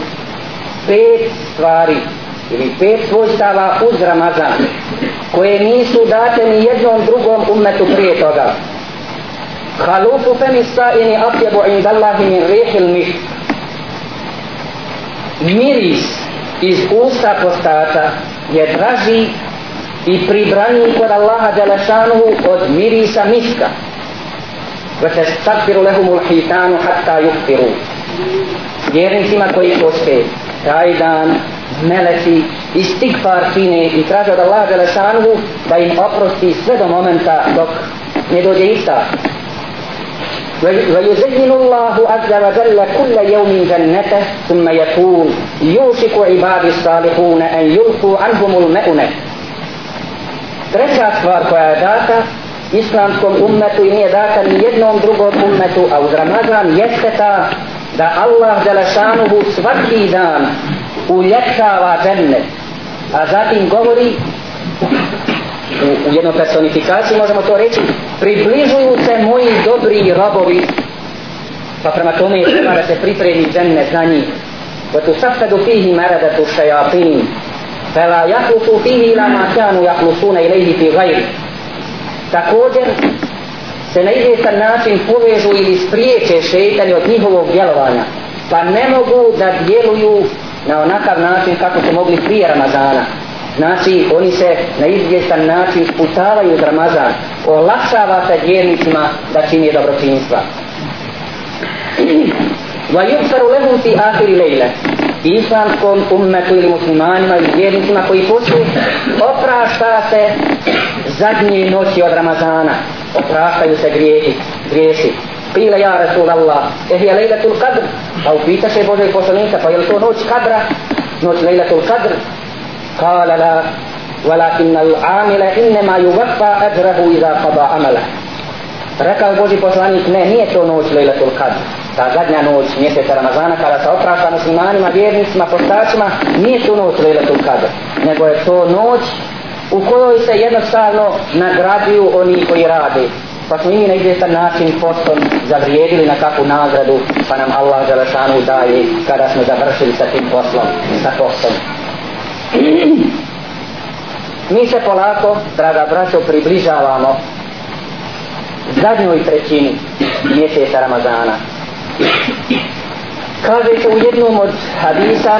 pet stvari ili pet svojstava uz Ramazan koje nisu date ni jednom drugom ummetu prije toga Halufu femi sa'ini atjebu inda Allahi min rihil mišt miris iz usta postata je draži i pribraniji kod Allaha Đelešanuhu od mirisa miska. Ve se stakfiru lehumul hitanu hatta yukfiru. Vjernicima koji poste taj dan meleci i čine i traže od Allaha Đelešanuhu da im oprosti sve do momenta dok ne dođe ista. ويزين الله عز وجل كل يوم جنته ثم يقول يوشك عبادي الصالحون أن يلقوا عنهم المؤنة treća stvar koja je data islamskom ummetu i nije data ni jednom drugom ummetu, a uz Ramazan jeste ta da Allah Đelešanuhu svaki dan uljepšava džennet. A zatim govori u, u jednoj personifikaciji možemo to reći približuju se moji dobri robovi pa prema tome je treba da se pripremi džennet za njih وتصفد فيه مردة الشياطين فلا يخلص فيه إلى ما كانوا يخلصون إليه في غيره također se na izvjestan način povežu ili spriječe šeitani od njihovog djelovanja pa ne mogu da djeluju na onakav način kako su mogli prije Ramazana znači oni se na izvjestan način sputavaju za Ramazan. Olakšava se vjernicima da čini dobročinstva. Va yuksaru lehum fi ahiri lejle islamskom ummetu ili muslimanima ili vjernicima koji posliju oprašta se zadnje noći od Ramazana. Opraštaju se grijehi grijesi. Pile ja Rasul Allah Ehje lejletul kadr Pa upita se Božeg poslanika Pa je li to noć kadra? Noć lejletul kadr Kala la ولكن العامل إنما يوفى أجره إذا قضى عمله Rekao Boži poslanik, ne, nije to noć Lejletul Kadr ta zadnja noć mjeseca Ramazana kada se oprašta muslimanima, vjernicima, postačima, nije to noć Lejletul Kadr, nego je to noć u kojoj se jednostavno nagraduju oni koji rade pa smo i mi na izvjestan način postom zavrijedili na kakvu nagradu pa nam Allah Đelešanu daje kada smo završili sa tim poslom sa postom mi se polako draga braćo približavamo zadnjoj trećini mjeseca Ramazana. Kaže se u jednom od hadisa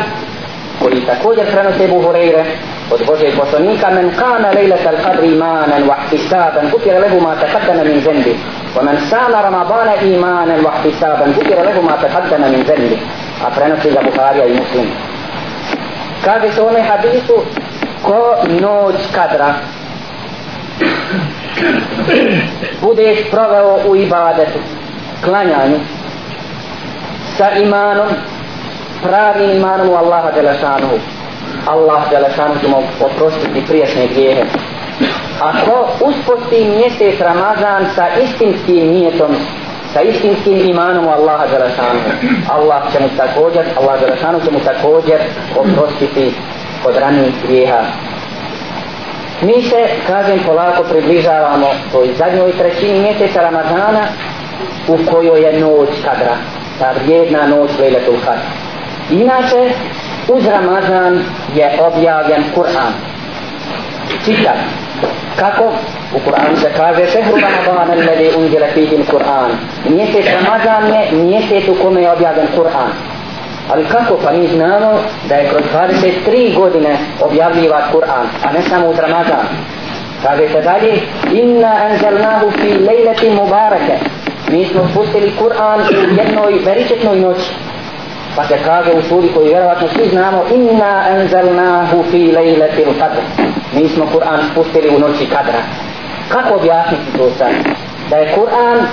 koji također prenose Buhureyre od Božeg poslanika men kana lejlata al-qadri imanan wa ihtisaban gufira lehu ma taqaddama min zembi wa men sama ramadana imanan wa ihtisaban gufira lehu ma taqaddama min zembi a prenosi za Buharija i Muslim kaže se u onoj hadisu ko noć kadra. Budeš proveo u ibadetu klanjanju sa imanom pravim imanom u Allaha Đelešanuhu. Allah Đelešanu će mu oprostiti prijašnje grijehe. Ako usposti mjesec Ramazan sa istinskim nijetom sa istinskim imanom u Allaha Đelešanu. Allah će mu također Allah Đelešanu će mu također oprostiti od ranijih grijeha mi se, kažem, polako približavamo toj zadnjoj trećini mjeseca Ramazana u kojoj je noć kadra ta vrijedna noć Lejletul Kadra Inače, uz Ramazan je objavljen Kur'an citat Kako? U Kur'anu se kaže šehru Ramadan alladhi unzila fihi al-Qur'an. Mjesec Ramazan je mjesec u kome je objavljen Kur'an. Ali kako? Pa mi znamo da je kroz 23 godine objavljiva Kur'an, a ne samo uz Ramazan. Kaže se dalje, inna anzalnahu fi lejleti mubarake. Mi smo spustili Kur'an u jednoj veričetnoj noći pa se kaže u suri koji vjerovatno svi znamo inna anzalnahu fi lejletil qadr. Mi smo Kur'an spustili u noći kadra. Kako objasniti to sad? Da je Kur'an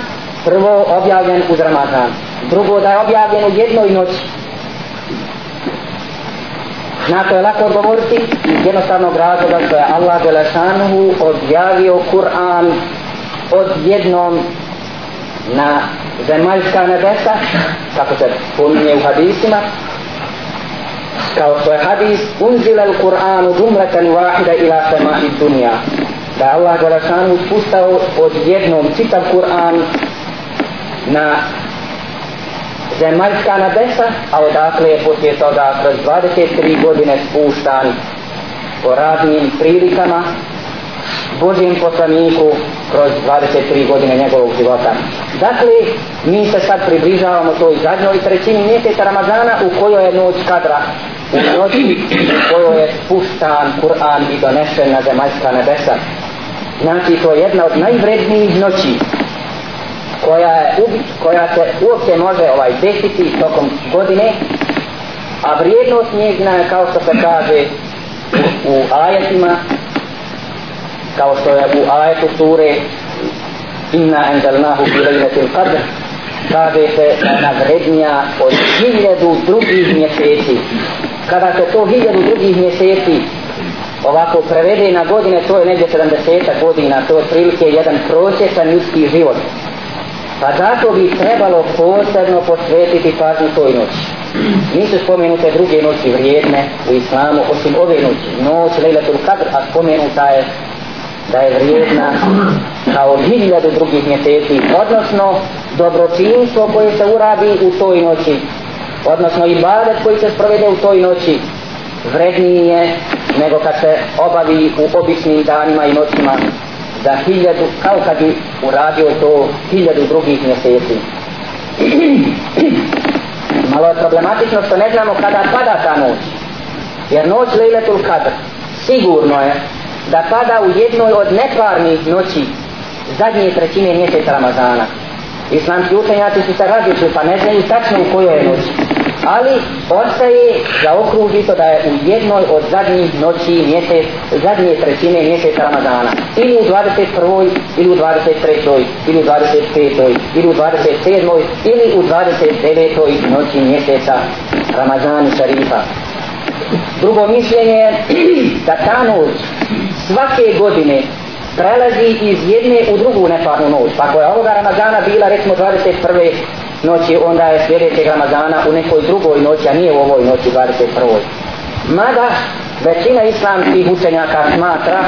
prvo objavljen uz Ramazan drugo da je objavljen u jednoj noći. Na to je lako odgovoriti iz jednostavnog razloga što je Allah Đelešanuhu objavio Kur'an od jednom na zemaljska nebesa kako se pominje u hadisima kao što je hadis unzila il-Qur'anu džumlatan wahida ila semahi dunja da Allah Đelešanu spustao od jednom čitav Kur'an na zemaljska nebesa a odakle je poslije toga kroz 23 godine spuštan po raznim prilikama Božijem poslaniku kroz 23 godine njegovog života. Dakle, mi se sad približavamo toj zadnjoj trećini mjeseca Ramazana u kojoj je noć kadra, u noći u kojoj je spuštan Kur'an i donešen na zemaljska nebesa. Znači, to je jedna od najvrednijih noći koja, je, koja se uopće može ovaj desiti tokom godine, a vrijednost njegna je kao što se kaže u, u ajetima kao što je u ajetu sure inna enzelnahu fi lejletil qadr kaže se da navrednija od hiljadu drugih mjeseci. Kada se to hiljadu drugih mjeseci ovako prevede na godine to je negdje 70 godina to je prilike jedan prosječan ljudski život. Pa zato bi trebalo posebno posvetiti pažnju toj noći. Nisu spomenute druge noći vrijedne u islamu osim ove noći. Noć lejletul qadr a spomenuta je da je vrijedna kao hiljadu drugih mjeseci, odnosno dobročinstvo koje se uradi u toj noći, odnosno i badet koji se sprovede u toj noći, vredniji je nego kad se obavi u običnim danima i noćima za hiljadu, kao kad bi uradio to hiljadu drugih mjeseci. Malo je problematično što ne znamo kada pada ta noć. Jer noć Lejletul Kadr sigurno je da pada u jednoj od neparnih noći zadnje trećine mjeseca Ramazana. Islamski učenjaci su se različili pa ne znaju tačno u kojoj je noći. Ali ostaje za okružito da je u jednoj od zadnjih noći mjesec, zadnje trećine mjeseca Ramazana. Ili u 21. ili u 23. ili u 25. ili u 27. ili u 29. noći mjeseca Ramazana Šarifa. Drugo mišljenje je da ta noć svake godine prelazi iz jedne u drugu neparnu noć. Pa ako je ovoga Ramazana bila recimo 21. noći, onda je sljedećeg Ramazana u nekoj drugoj noći, a nije u ovoj noći 21. Mada većina islamskih učenjaka smatra,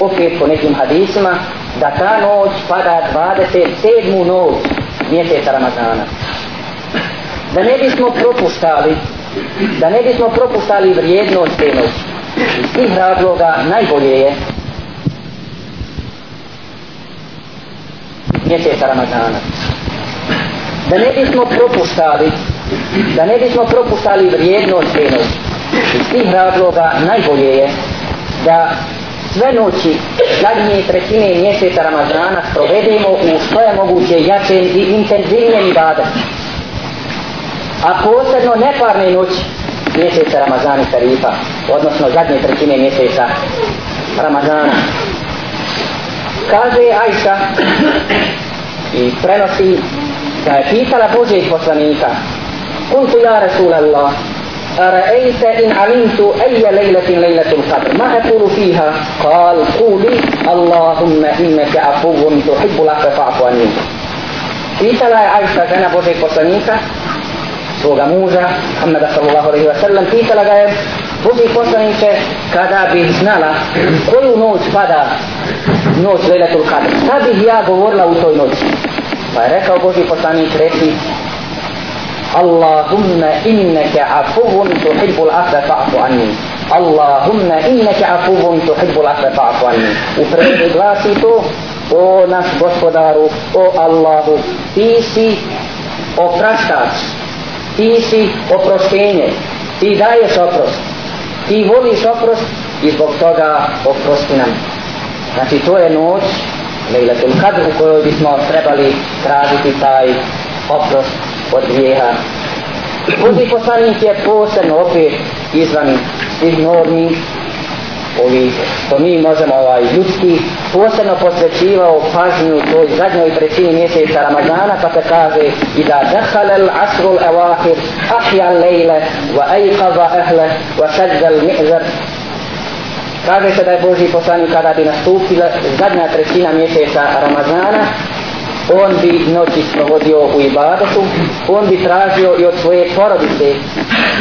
opet po nekim hadisima, da ta noć pada 27. noć mjeseca Ramazana. Da ne bismo propuštali, da ne bismo propuštali vrijednost te noći. Iz tih razloga najbolje je mjeseca Ramazana. Da ne bismo propuštali, da ne bismo propuštali vrijednost te noći. Iz tih razloga najbolje je da sve noći zadnje trećine mjeseca Ramazana provedemo u što je moguće jačem i intenzivnijem ibadet. A posebno neparne noći mjeseca Ramazana i Šarifa, odnosno zadnje trećine mjeseca Ramazana. Kaže Ajša i prenosi da je pitala Božeg poslanika Kuntu ja Rasulallah أرأيت إن علمت أي ليلة ليلة القدر ما أقول فيها قال قولي اللهم إنك عفو تحب العفو فاعف عني Pitala je Ajša, žena Božeg poslanika, svoga muža, Ahmeda sallallahu alaihi wa sallam, pitala ga je, Boži poslanice, kada bi znala koju noć pada noć Lejletul Kadr, šta bih ja govorila u toj noći? Pa je rekao Boži poslanic, reci, Allahumma inneke afuvun tuhibbul afe fa'fu anni. Allahumma inneke afuvun tuhibbul afe fa'fu anni. U prvi glasi to, o naš gospodaru, o Allahu, ti si opraštač, ti si oproštenje. Ti daješ oprost. Ti voliš oprost i zbog toga oprosti nam. Znači to je noć Lejletul Kadr u kojoj bismo trebali tražiti taj oprost od grijeha. Boži poslanik je posebno opet izvan svih normi ovi što mi možemo ovaj ljudski posebno posvećivao pažnju toj zadnjoj trećini mjeseca Ramazana pa se kaže i da dehale l'asru l'evahir ahja l'lejle wa ejqava ehle wa sadza l'mi'zar kaže se da je Boži poslanik kada bi nastupila zadnja trećina mjeseca Ramazana on bi noći provodio u ibadetu, on bi tražio i od svoje porodice,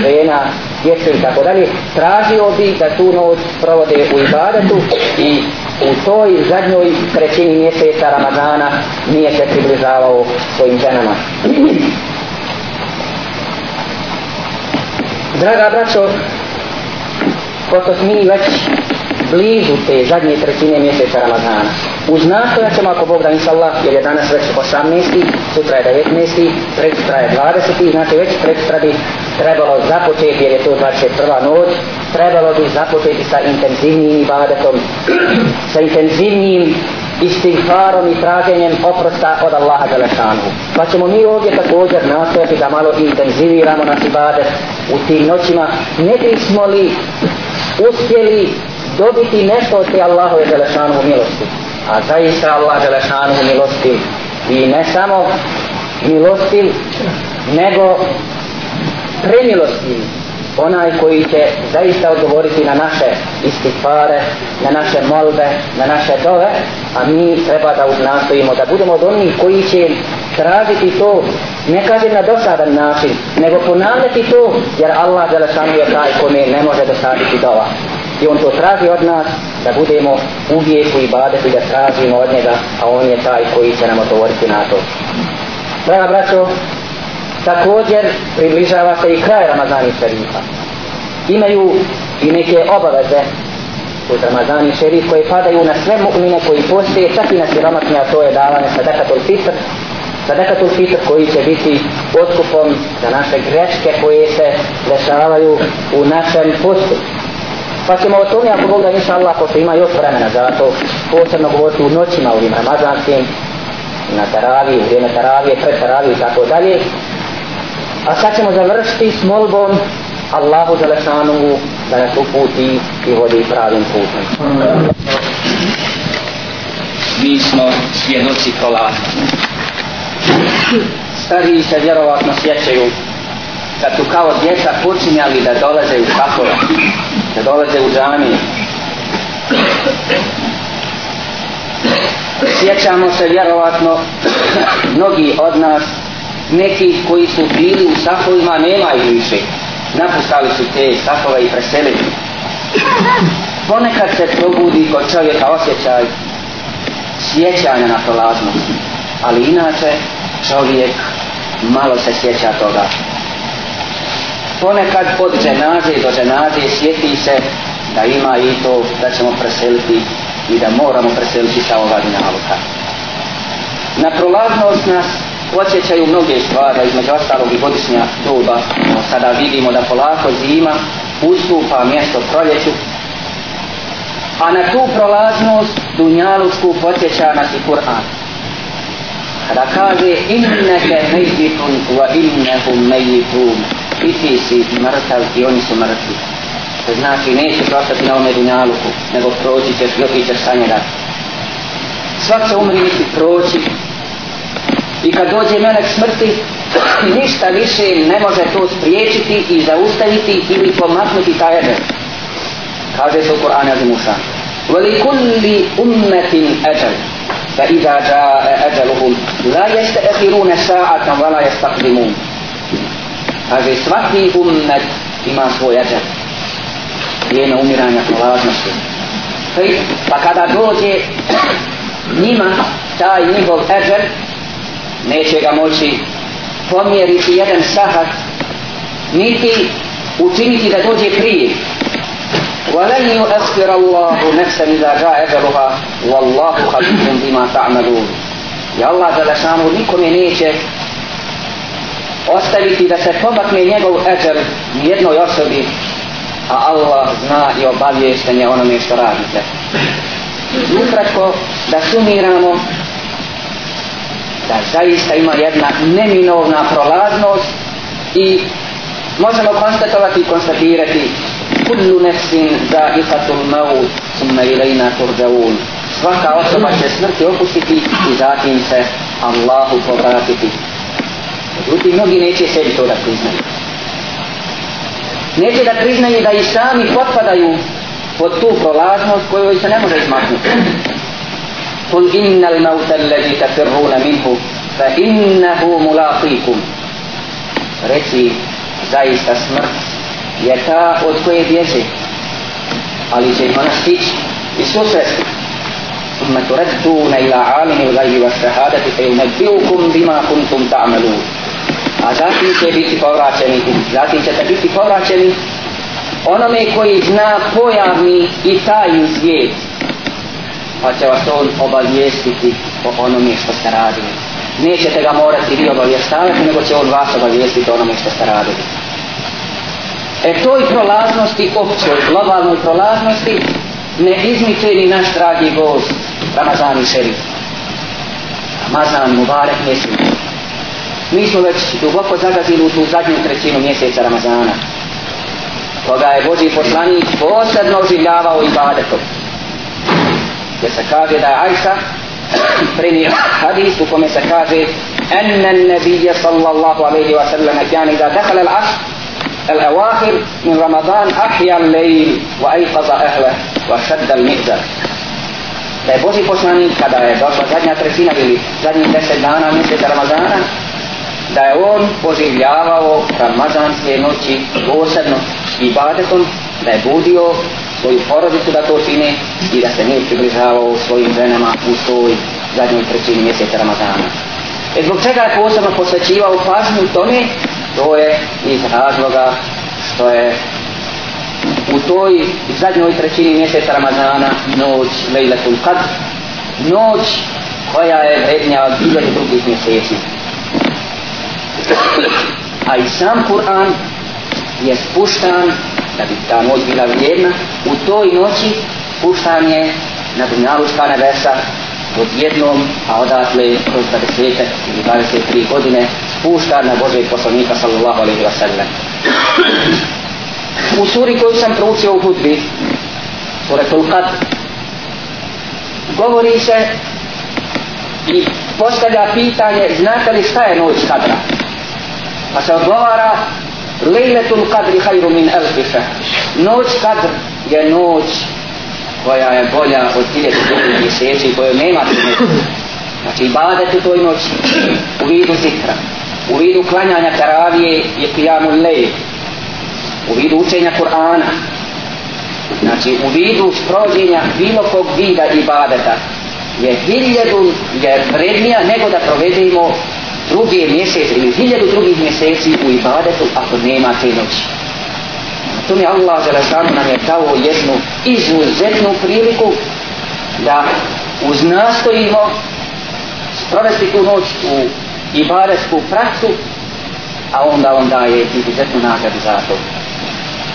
žena, djece i tako dalje, tražio bi da tu noć provode u ibadetu i u toj zadnjoj trećini mjeseca Ramazana nije se približavao svojim ženama. Draga braćo, pošto mi već blizu te zadnje trećine mjeseca Ramazana. Uz nastoja ćemo ako Bog da inša Allah, jer je danas već 18. sutra je 19. predstra je 20. znači već predstra bi trebalo započeti, jer je to 21. noć, trebalo bi započeti sa intenzivnim ibadetom, sa intenzivnim istighfarom i traženjem oprosta od Allaha Đelešanu. Pa ćemo mi ovdje također nastojati da malo intenziviramo naš ibadet u tim noćima. Ne bismo li uspjeli dobiti nešto od te Allahove Želešanu milosti. A zaista Allah Želešanu milosti i ne samo milosti, nego premilosti onaj koji će zaista odgovoriti na naše istifare, na naše molbe, na naše dove, a mi treba da nastojimo da budemo od onih koji će tražiti to, ne kažem na dosadan način, nego ponavljati to, jer Allah Đelešanu je taj kome ne može dosaditi dova. I on to traži od nas da budemo uvijek u ibadetu da tražimo od njega a on je taj koji će nam odgovoriti na to. Draga braćo također približava se i kraj Ramazani šerifa. Imaju i neke obaveze u Ramazani šerif koje padaju na sve mu'mine koji postoje čak i na siromatne a to je davanje sadakatul fitr. Sadakatul fitr koji će biti otkupom za naše greške koje se dešavaju u našem postu. Pa ćemo o tome, ako Bog da niša Allah, pošto ima još vremena za to, posebno govoriti u noćima ovim ramazanskim, na Taravi, u vrijeme taravije, pred taravije i tako dalje. A sad ćemo završiti s molbom Allahu Đelešanu da nas uputi i vodi pravim putem. Mi smo svjedoci prolaza. Stariji se vjerovatno sjećaju kad su kao djeca počinjali da dolaze u safove da dolaze u džami. Sjećamo se vjerovatno mnogi od nas neki koji su bili u safovima nema ih više. Napustali su te safove i preselili. Ponekad se probudi kod čovjeka osjećaj sjećanja na prolaznost ali inače čovjek malo se sjeća toga. Ponekad od dženaze do dženaze sjeti se da ima i to da ćemo preseliti i da moramo preseliti sa ova dinaluka na prolaznost nas osjećaju mnoge stvari između ostalog i godišnja doba. Sada vidimo da polako zima ustupa mjesto proljeću a na tu prolaznost dunjalučku podsjeća nas i Kur'an. Kada kaže inneke mejitun wa innehum mejitun i ti si mrtav i oni su mrtvi to znači nećeš ostati na ome dunjaluku nego proći ćeš i otićeš sa njega. Svak će umri niti proći i kad dođe melek smrti ništa više ne može to spriječiti i zaustaviti ili pomaknuti taj eden kaže se u Kur'an Azimuša وَلِكُلِّ أُمَّةٍ أَجَلٍ فإذا جاء أجلهم لا يستأخرون ساعة ولا يستقدمون هذا svaki ummet ima svoj ađel vrijeme umiranja polaznosti pa kada dođe njima taj njihov ađel neće ga moći pomjeriti jedan sahat niti učiniti da dođe prije ولن يؤخر الله نفسا إذا جاء أجلها والله خبير بما تعملون يا الله جل شانه nikome neće ostaviti da se pomakne njegov eđer jednoj osobi a Allah zna i obaviješten je onome što radite ukratko da sumiramo da zaista ima jedna neminovna prolaznost i možemo konstatovati i konstatirati kullu nefsin zaikatul maut summa ilajna turđavun svaka osoba će smrti opustiti i zatim se Allahu povratiti. Međutim mnogi neće sebi to da priznaju. Neće da priznaju da i sami potpadaju pod tu prolaznost koju se ne može izmaknuti. قل إن الموت الذي تفرون منه فإنه ملاقيكم reci zaista smrt je ta od koje bježe ali će ih ona stići i susresti ثم تردون إلى عالم الغيب والشهادة فينبئكم بما كنتم تعملون a zatim će biti povraćeni zatim ćete biti povraćeni onome koji zna pojavni i tajni svijet pa će vas on obavijestiti o onome što ste radili nećete ga morati vi obavještavati nego će on vas obavijestiti o onome što ste radili E toj prolaznosti, općoj, globalnoj prolaznosti, ne izmiče ni naš dragi gost, Ramazan i Šerif. Ramazan, Mubarek mjesec. Mi smo već duboko zagazili u tu zadnju trećinu mjeseca Ramazana. Koga je Boži poslanik posebno oživljavao i badetom Gdje se kaže da je Ajša prenio hadis u kome se kaže Enne nebije sallallahu alaihi wa sallam kjani da dehale al-asr الأواخر من رمضان أحيا الليل وأيقظ أهله وشد المئزر da je Boži poslanik kada je došla zadnja trećina ili zadnjih deset dana mjeseca Ramazana da je on poživljavao Ramazanske noći posebno i badetom da je budio svoju porodicu da to čine i da se nije približavao svojim ženama u toj zadnjoj trećini mjeseca Ramazana. E zbog čega je posebno posvećivao pažnju tome to je iz razloga što je u toj zadnjoj trećini mjeseca Ramazana noć Lejletul Qadr noć koja je vrednja od hiljadu drugih mjeseci a i sam Kur'an je spuštan da bi ta noć bila vrijedna u toj noći puštan je na dunjaluška nebesa odjednom, a odatle kroz 20 ili 23 godine spušta na Božeg poslanika sallallahu alaihi wa sallam. U suri koju sam proučio u hudbi, sura Tulqad, govori se i postavlja pitanje znate li šta je noć kadra? Pa se odgovara Lejletul kadri hajru min elfife. Noć kadr je noć koja je bolja od hiljeti drugih mjeseci koju nema primjeru. Znači, ibadet toj noći, u vidu zikra, u vidu klanjanja taravije i kijamu lej, u vidu učenja Kur'ana, znači u vidu sprođenja bilo kog vida ibadeta je hiljadu je vrednija nego da provedemo drugi mjesec ili hiljadu drugih mjeseci u ibadetu ako nema te noći. To mi Allah Želešanu nam je dao jednu izuzetnu priliku da uznastojimo sprovesti tu noć u ibadetsku praksu, a onda on daje izuzetnu nagradu za to.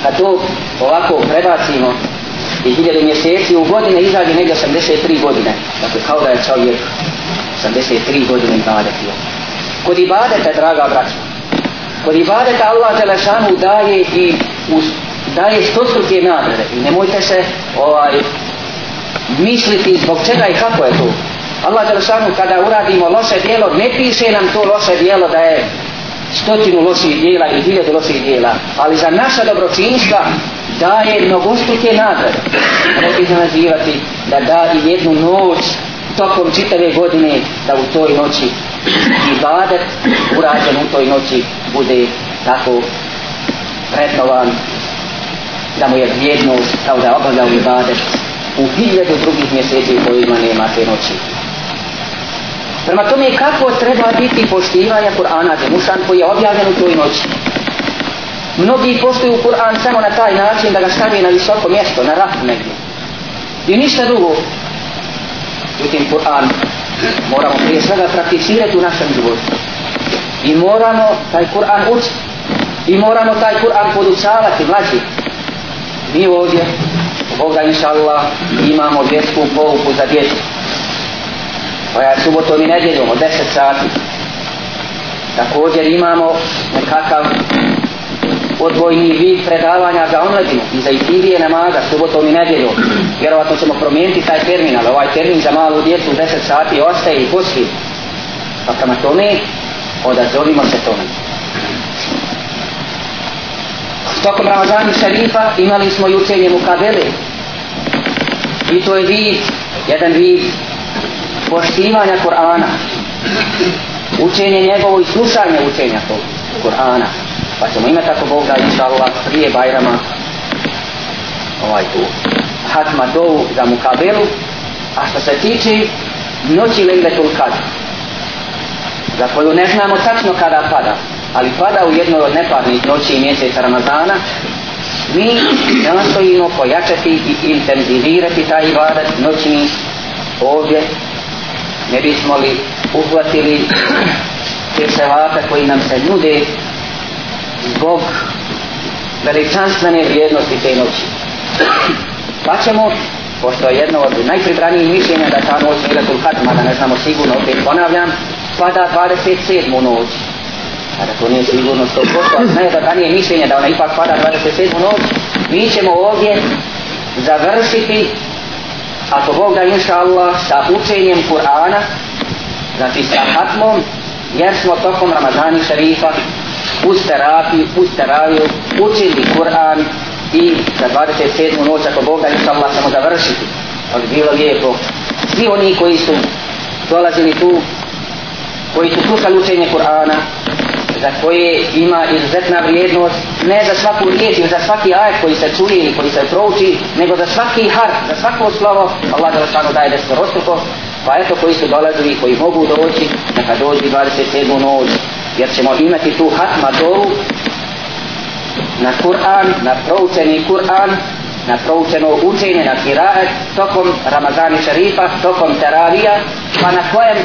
Kad to ovako prebacimo i hiljade mjeseci u godine izađe negdje 83 godine. Dakle, kao da je čovjek 83 godine ibadetio. Kod ibadeta, draga braća, kod ibadeta Allah Đelešanu daje i uz, daje stostruke nagrade. I nemojte se ovaj, misliti zbog čega i kako je to. Allah Đelešanu kada uradimo loše dijelo, ne piše nam to loše dijelo da je stotinu loših dijela i hiljadu loših dijela, ali za naša dobročinstva daje mnogostruke nagrade. Mogli se nazivati da da i jednu noć tokom čitave godine da u toj noći ibadet urađen u toj noći bude tako prednovan da mu je vrijednost kao da je u ibadet u hiljadu drugih mjeseci u kojima nema te noći. Prema tome kako treba biti poštivanja Kur'ana Zemušan koji je objavljen u toj noći. Mnogi poštuju Kur'an samo na taj način da ga stavi na visoko mjesto, na rafu negdje. I ništa drugo. Međutim, Kur'an moramo prije svega prakticirati u našem životu. I moramo taj Kur'an učiti. I moramo taj Kur'an podučavati mlađi. Mi ovdje, Boga inša Allah, imamo vjersku pouku za djecu koja je subotom i nedjeljom od 10 sati. Također imamo nekakav odvojni vid predavanja za omladinu i za iktivije namaza subotom i nedjeljom. Vjerovatno ćemo promijeniti taj termin, ali ovaj termin za malu djecu u 10 sati ostaje i poslije. Pa prema tome, odazovimo se tome. Tokom Ramazani šarifa imali smo i učenje Mukabele. I to je vid, jedan vid poštivanja Kur'ana učenje njegovo i slušanje učenja tog Kur'ana pa ćemo imati ako Bog da inša Allah prije Bajrama ovaj tu. Hatma dovu za mukabelu. A što se tiče noći Lejletul Kadr za koju ne znamo tačno kada pada ali pada u jednoj od neparnih noći i mjeseca Ramazana mi nastojimo pojačati i intenzivirati taj ibadat noćni ovdje. Ne bismo li uhvatili te sevata koji nam se nude zbog veličanstvene vrijednosti te noći. Pa ćemo, pošto je jedno od najpribranijih mišljenja da ta noć je ilatul hatma, da ne znamo sigurno, opet ponavljam, pada 27. noć. A da to nije sigurno 100%, ali znaju da ranije mišljenje da ona ipak pada 27. noć, mi ćemo ovdje završiti ako Bog da inša Allah sa učenjem Kur'ana znači sa hatmom jer smo tokom Ramazani šarifa uz terapiju, uz teraviju učili Kur'an i za 27. noć ako Boga da inša Allah samo završiti ali bilo lijepo svi oni koji su dolazili tu koji su slušali učenje Kur'ana za koje ima izuzetna vrijednost ne za svaku riječ ili za svaki ajet koji se čuje ili koji se prouči nego za svaki har, za svako slovo Allah da lešanu daje desko rostruko pa eto koji su dolazili koji mogu doći neka dođi 27. noć jer ćemo imati tu hatma dovu na Kur'an, na proučeni Kur'an na proučeno učenje, na kiraet tokom Ramazani Šerifa, tokom teravija pa na kojem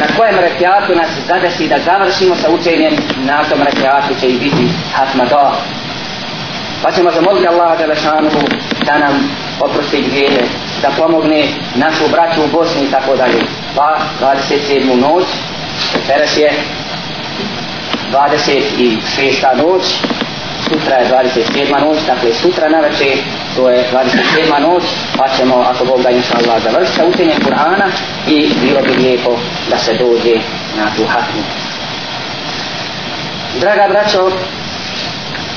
na kojem rekiatu nas zadesi da završimo sa učenjem na tom rekiatu će i biti hatma do pa ćemo zamoliti Allaha da da nam oprosti grijede da pomogne našu braću u Bosni i tako dalje pa 27. noć teraz je 26. noć sutra je 27. noć dakle sutra na večer to je 27. noć, pa ćemo, ako Bog da inša Allah, završiti sa učenjem Kur'ana i bilo bi lijepo da se dođe na tu hatmu. Draga braćo,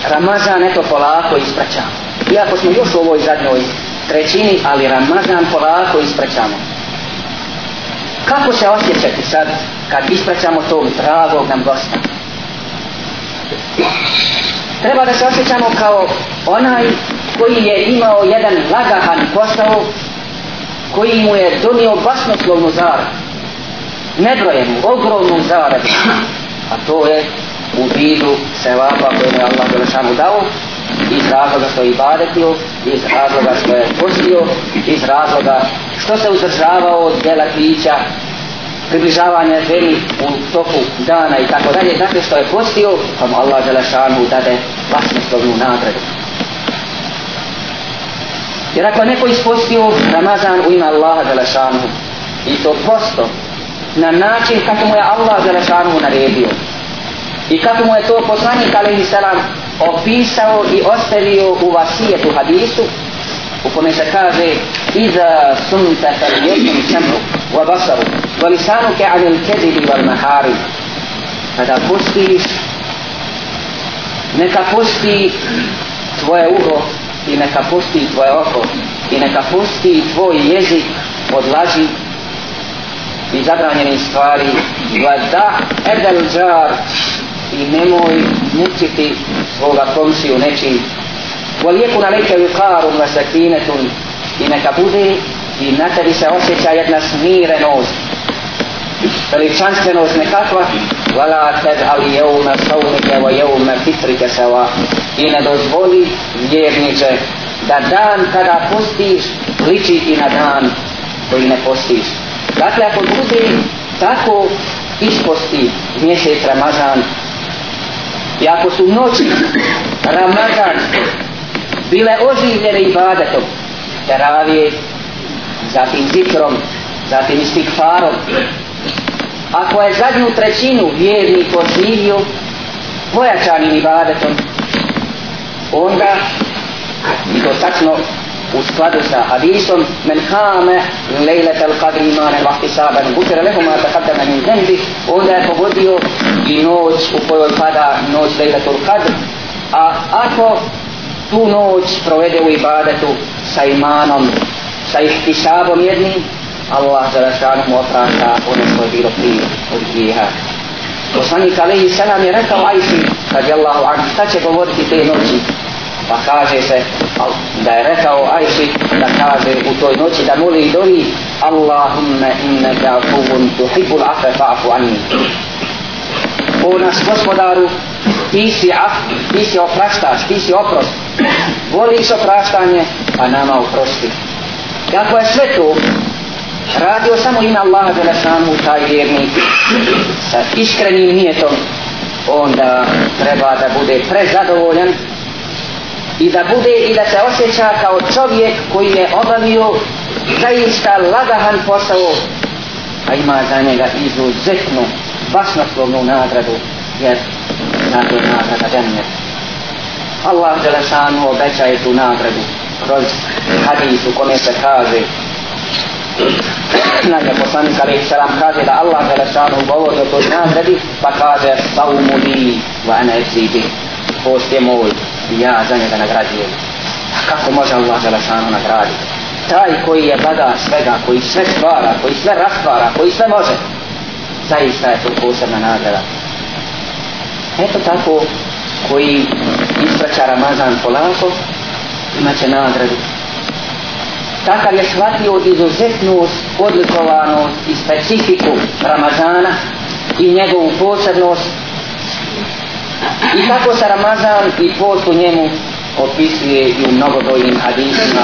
Ramazan eto polako ispraćamo. Iako smo još u ovoj zadnjoj trećini, ali Ramazan polako ispraćamo. Kako se osjećati sad kad ispraćamo tog dragog nam gosta? treba da se osjećamo kao onaj koji je imao jedan lagahan posao koji mu je donio basnoslovnu zaradu nebrojenu, ogromnu zaradu a to je u vidu sevapa koju mu je Allah Đelešanu dao iz razloga što je ibadetio, iz razloga što je postio, iz razloga što se uzdržavao od dela pića, približavanja ženi u toku dana i tako dalje, dakle što je postio, pa mu Allah Đelešanu dade vlasnislovnu nagradu. Jer ako neko ispostio Ramazan u ime Allaha Đelešanu i to posto na način kako mu je Allah Đelešanu naredio i kako mu je to poslanik alaihi salam opisao i ostavio u vasijetu hadisu u kome se kaže iza sunta fal jednom samu wa basaru wa lisanu ke anil kezibi wal mahari. Kada pustiš neka pusti tvoje uho i neka pusti tvoje oko i neka pusti tvoj jezik od laži i zabranjenih stvari. Wa da edel džar i nemoj mučiti svoga komšiju nečim. Wa liyakun alayka wiqarun wa sakinatun. In kabude i na tebi se osjeća jedna smirenost. Veličanstvenost nekakva. Vala ted ali jevna saunike va jevna fitrike sava i ne dozvoli vjernice da dan kada postiš liči ti na dan koji ne postiš. Dakle ako bude tako isposti mjesec Ramazan I ako su noći Ramazanske bile oživljene ibadetom, teravije, zatim zikrom, zatim istikfarom, ako je zadnju trećinu vjernik oživio pojačanim ibadetom, onda, i to tačno u skladu sa hadisom men hame lejlet al qadri imane vahti saban gufira lehu ma takaddama min zembi onda je pogodio i noć u kojoj pada noć lejlet al qadr. A ako tu noć provede u ibadetu sa imanom sa ihtisabom jednim Allah za rašanu mu oprašta ono što je bilo prije od grijeha. Poslanik alaihi salam je rekao Ajsi radijallahu anhu šta će govoriti te noći? Pa kaže se da je rekao Ajši da kaže u toj noći da moli i dovi Allahumma inna gafuvun tuhibbul afe fa'fu anni. O nas gospodaru ti si af, ti si opraštaš, ti si oprost. Voliš opraštanje a nama oprosti. Kako je sve to? Radio samo ime Allaha za našanu taj vjernik. Sa iskrenim nijetom onda treba da bude prezadovoljan i da bude i da se osjeća kao čovjek koji je obavio zaista lagahan posao a ima za njega izuzetnu basnoslovnu nagradu jer znate nagrada džennet. Allah Đelešanu obećaje tu nagradu. Kroz hadis u kome se kaže Naime, poslanik alaih salam kaže da Allah Đelešanu govori o toj nagradi pa kaže Saumu li va ene ezidi post je moj i ja za njega nagrađujem. A kako može Allah Đelešanu nagraditi? Taj koji je bada svega, koji sve stvara, koji sve rastvara, koji sve može, zaista je to posebna nagrada. Eto tako, koji ispraća Ramazan polako, imat će nagradu. Takav je shvatio izuzetnost, odlikovanost i specifiku Ramazana i njegovu posebnost I tako se Ramazan i post u njemu opisuje i u mnogobrojnim hadisima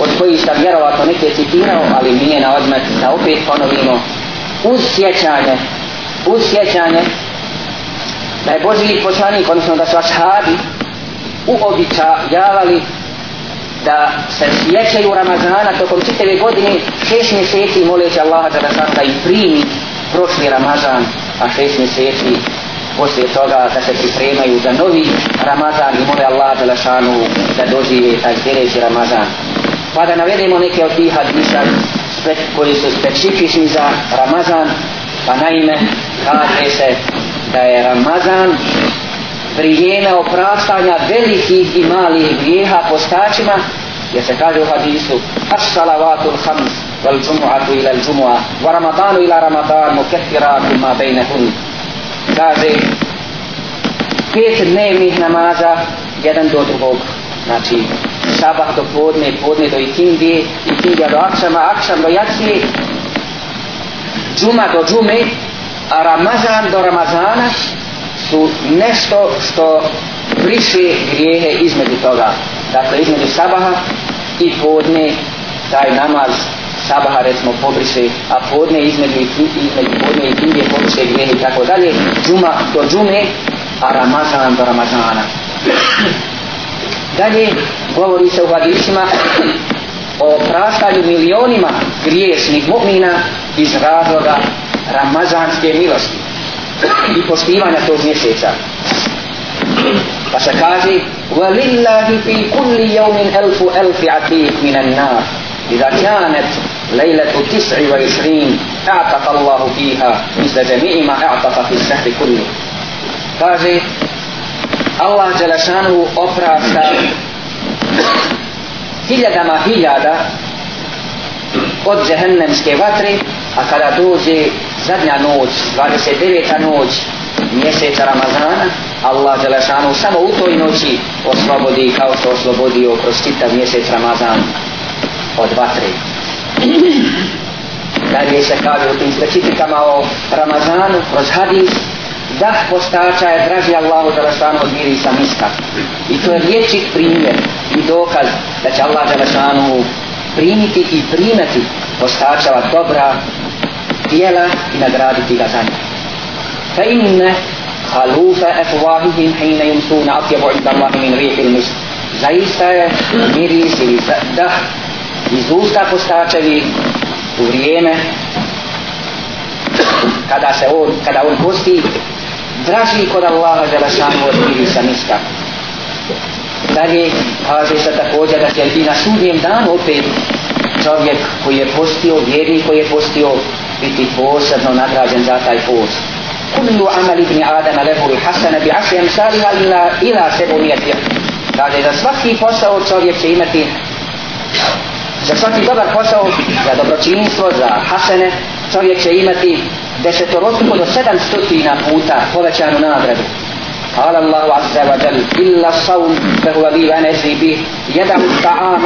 od kojih sam vjerovatno neke citirao, ali nije na odmet da opet ponovimo. Uz sjećanje, uz sjećanje da je Boži poslanik, odnosno da su ashabi uobičavali da se sjećaju Ramazana tokom čitave godine šest mjeseci moleći Allaha da da im primi prošli Ramazan, a šest mjeseci poslije toga da se pripremaju za novi Ramazan i mole Allah Đelešanu da dožive taj sljedeći Ramazan. Pa da navedemo neke od tih hadisa koji su specifični za Ramazan, pa naime kaže se da je Ramazan vrijeme opraštanja velikih i malih grijeha postačima, jer se kaže u hadisu As-salavatul hams wal džumu'atu ila džumu'a, wa ramadanu ila ramadan mukeffiratu ma bejnehun kaže pet dnevnih namaza jedan do drugog. Znači sabah do podne podne do ikindije ikindija do akšama akšam do jacije džuma do džume a ramazan do ramazana su nešto što briše grijehe između toga. Dakle između sabaha i podne taj namaz sabaha recimo pobriše a podne između, između podne i kindije pobriše grijehe i tako dalje džuma do džume a ramazan do ramazana dalje govori se u hadisima o praštanju milionima griješnih mu'mina iz razloga ramazanske milosti i poštivanja tog mjeseca pa se kaže وَلِلَّهِ فِي كُلِّ يَوْمٍ أَلْفُ أَلْفِ عَتِيقٍ مِنَ النَّارِ إذا كانت ليلة تسع وعشرين اعتق الله فيها مثل جميع ما اعتق في الشهر كله kaže Allah Đelešanu oprašta hiljadama hiljada od džehennemske vatre a kada dođe zadnja noć 29. noć mjeseca Ramazana Allah Đelešanu samo u toj noći oslobodi kao što oslobodio kroz čitav mjesec Ramazan od vatre dalje se kaže u tim specifikama o Ramazanu kroz hadis dah postača je draži Allahu Đelešanu od mirisa miska i to je liječik primjer i dokaz da će Allah Đelešanu primiti i primati postačava dobra dijela i nagraditi ga za njih fa inne halufa efuahihim hine yumsuna atjebu inda Allahi min rihil misk zaista je miris ili dah iz usta postačevi u vrijeme kada se on, kada on posti draži kod Allaha Đelešanu od mirisa miska. Dalje kaže se također da će i na sudnjem danu opet čovjek koji je postio, vjerni koji je postio, biti posebno nagrađen za taj post. Kullu amal ibn Adama lehu i hasana bi aši emsaliha ila, ila sebu mjetija. Kaže, da svaki posao čovjek će imati za svaki dobar posao, za dobročinstvo, za hasene, čovjek će imati desetorostruko do sedam stotina puta povećanu nagradu. قال الله عز وجل إلا الصوم فهو لي وأنا أجري به يدع الطعام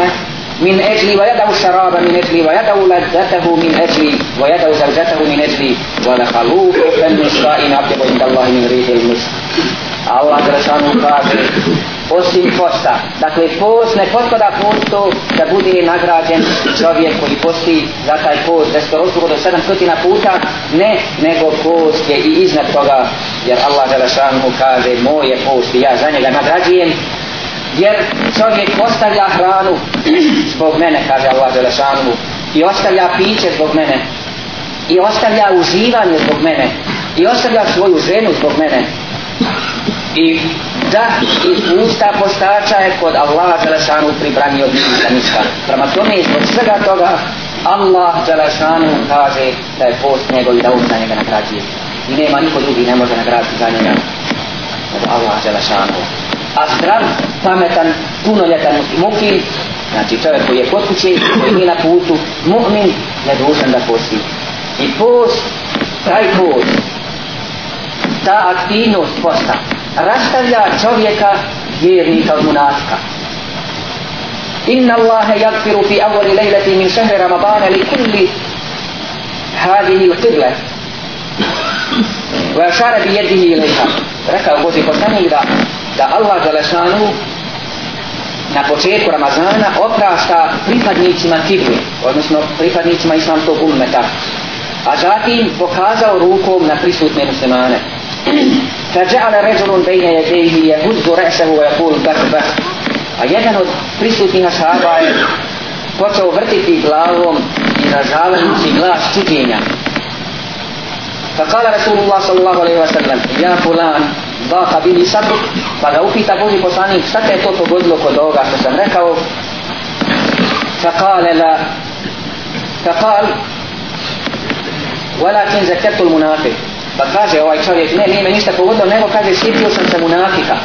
من أجلي ويدع الشراب من أجلي ويدع لذته من أجلي ويدع زوجته من أجلي ولخلوف فم الصائم أطيب عند الله من ريح المسك Allah Đelešanu kaže osim posta. Dakle, post ne potpada postu da bude nagrađen čovjek koji posti za taj post desetorostruko do 700 puta. Ne, nego post je i iznad toga. Jer Allah Đelešanu kaže moj je post i ja za njega nagrađujem. Jer čovjek ostavlja hranu zbog mene, kaže Allah Đelešanu. I ostavlja piće zbog mene. I ostavlja uživanje zbog mene. I ostavlja svoju ženu zbog mene i da iz usta postača je kod Allaha Đelešanu pribranio bića niska. Prema tome iz svega toga Allah Đelešanu kaže da je post njegov i da on za njega nagrađuje. I nema niko drugi ne može nagraditi za njega od Allah Đelešanu. A zdrav, pametan, punoljetan mukin, znači čovjek koji je kod kuće, koji nije na putu, mu'min, ne dužan da posti. I post, taj post, ta aktivnost posta, rastavlja čovjeka vjernika od munafika. Inna Allahe yakfiru fi awali lejlati min šehre Ramabana li kulli hadihi l-qirle. Wa ašara bi jedihi ilaiha. Rekao Boži poslanik da, da Allah Đalešanu na početku Ramazana oprašta pripadnicima Tibri, odnosno pripadnicima islamskog ummeta A zatim pokazao rukom na prisutne muslimane. فجعل رجل بين يديه يهز رأسه ويقول بخ بخ a jedan od prisutnih ashaba je počeo vrtiti glavom i razavajući glas čuđenja. فقال رسول الله صلى الله عليه وسلم يا فلان ضاق بني صدرك pa ga upita Boži poslanik šta te je to pogodilo kod ovoga što sam rekao فقال لا فقال Walakin zakatul munafiq. Pa kaže ovaj čovjek, ne, nije me ništa pogodilo, nego kaže, sjetio sam se munafika.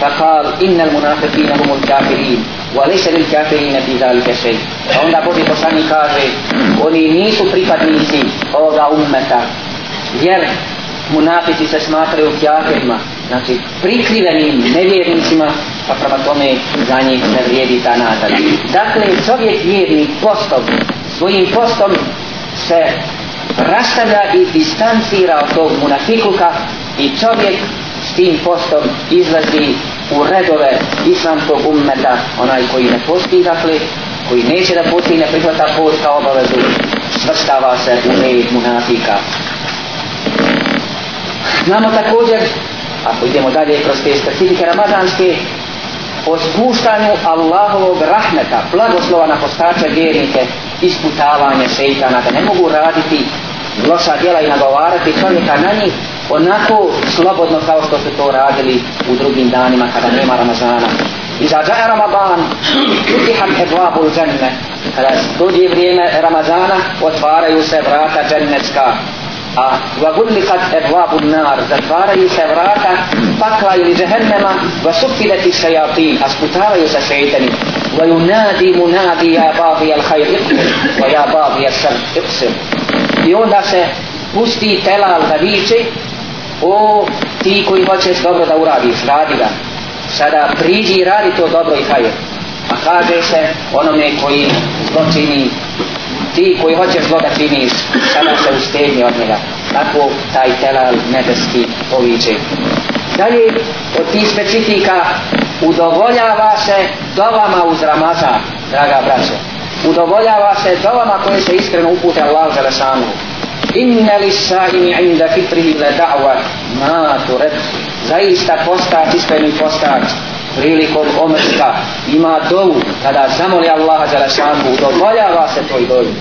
Pa kal, innal munafiqina humul kafirin, wa lise lil kafirina fi zalika shay. Pa onda Boži poslani kaže, oni nisu pripadnici ovoga ummeta, jer munafici se smatraju kafirima, znači prikrivenim nevjernicima, pa prema tome za njih ne vrijedi ta nazad. Dakle, čovjek vjerni postom, svojim postom se rastavlja i distancira od tog munafikluka i čovjek s tim postom izlazi u redove islamskog ummeta, onaj koji ne posti, dakle, koji neće da posti i ne prihvata post kao obavezu, svrstava se u red munafika. Znamo također, ako idemo dalje kroz te specifike ramazanske, o spuštanju Allahovog rahmeta, blagoslova na postače vjernike, isputavanje šeitana, da ne mogu raditi loša djela i nagovarati čovjeka na njih onako slobodno kao što su to radili u drugim danima kada nema Ramazana. I za džaja Ramadan, utiham eblabu dženne, kada dođe vrijeme Ramazana, otvaraju se vrata džennecka. A vagullikat eblabu nar, zatvaraju se vrata pakla ili džehennema, wa sufideti šajatin, a sputavaju se šeitani. Va yunadi munadi ya babi al hajr iqsir, va ja I onda se pusti telal da viče, o ti koji hoćeš dobro da uradiš, radi ga. Sada priđi i radi to dobro i hajr. A kaže se onome koji zločini, ti koji hoćeš zlo da činiš, sada se ustegni od njega. Tako taj telal nebeski poviče. Dalje, od tih specifika udovoljava se dovama uz Ramazan, draga braće. Udovoljava se dovama koje se iskreno upute Allah za Lesanu. Inna li sa'imi inda fitrihi le da'wa ma turet. Zaista postač, iskreni postač, prilikom omrska ima dovu kada zamoli Allaha za Lesanu, udovoljava se toj dovi.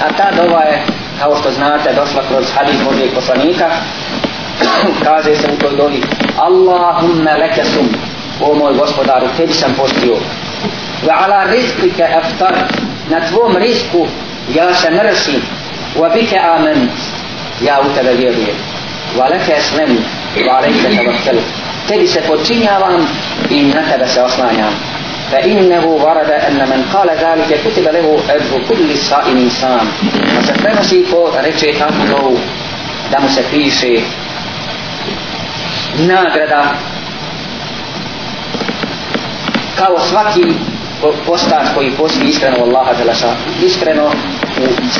A ta dova je kao što znate, došla kroz hadis Božijeg poslanika, kaže se u toj dovi, Allahumma leke sum, o moj gospodaru, tebi sam postio, wa ala rizqike aftar, na tvom rizku ja se mrsim, wa bike amen, ja u tebe vjerujem, wa leke eslem, wa alejke tavakkelu, tebi se počinjavam i na tebe se oslanjam. فإنه ورد أن من قال ذلك كتب له أجر كل صائم صام فسفرسي ko reče takvu dovu da mu se piše nagrada kao svaki postač koji posti iskreno u Allaha Đelešanu, iskreno u,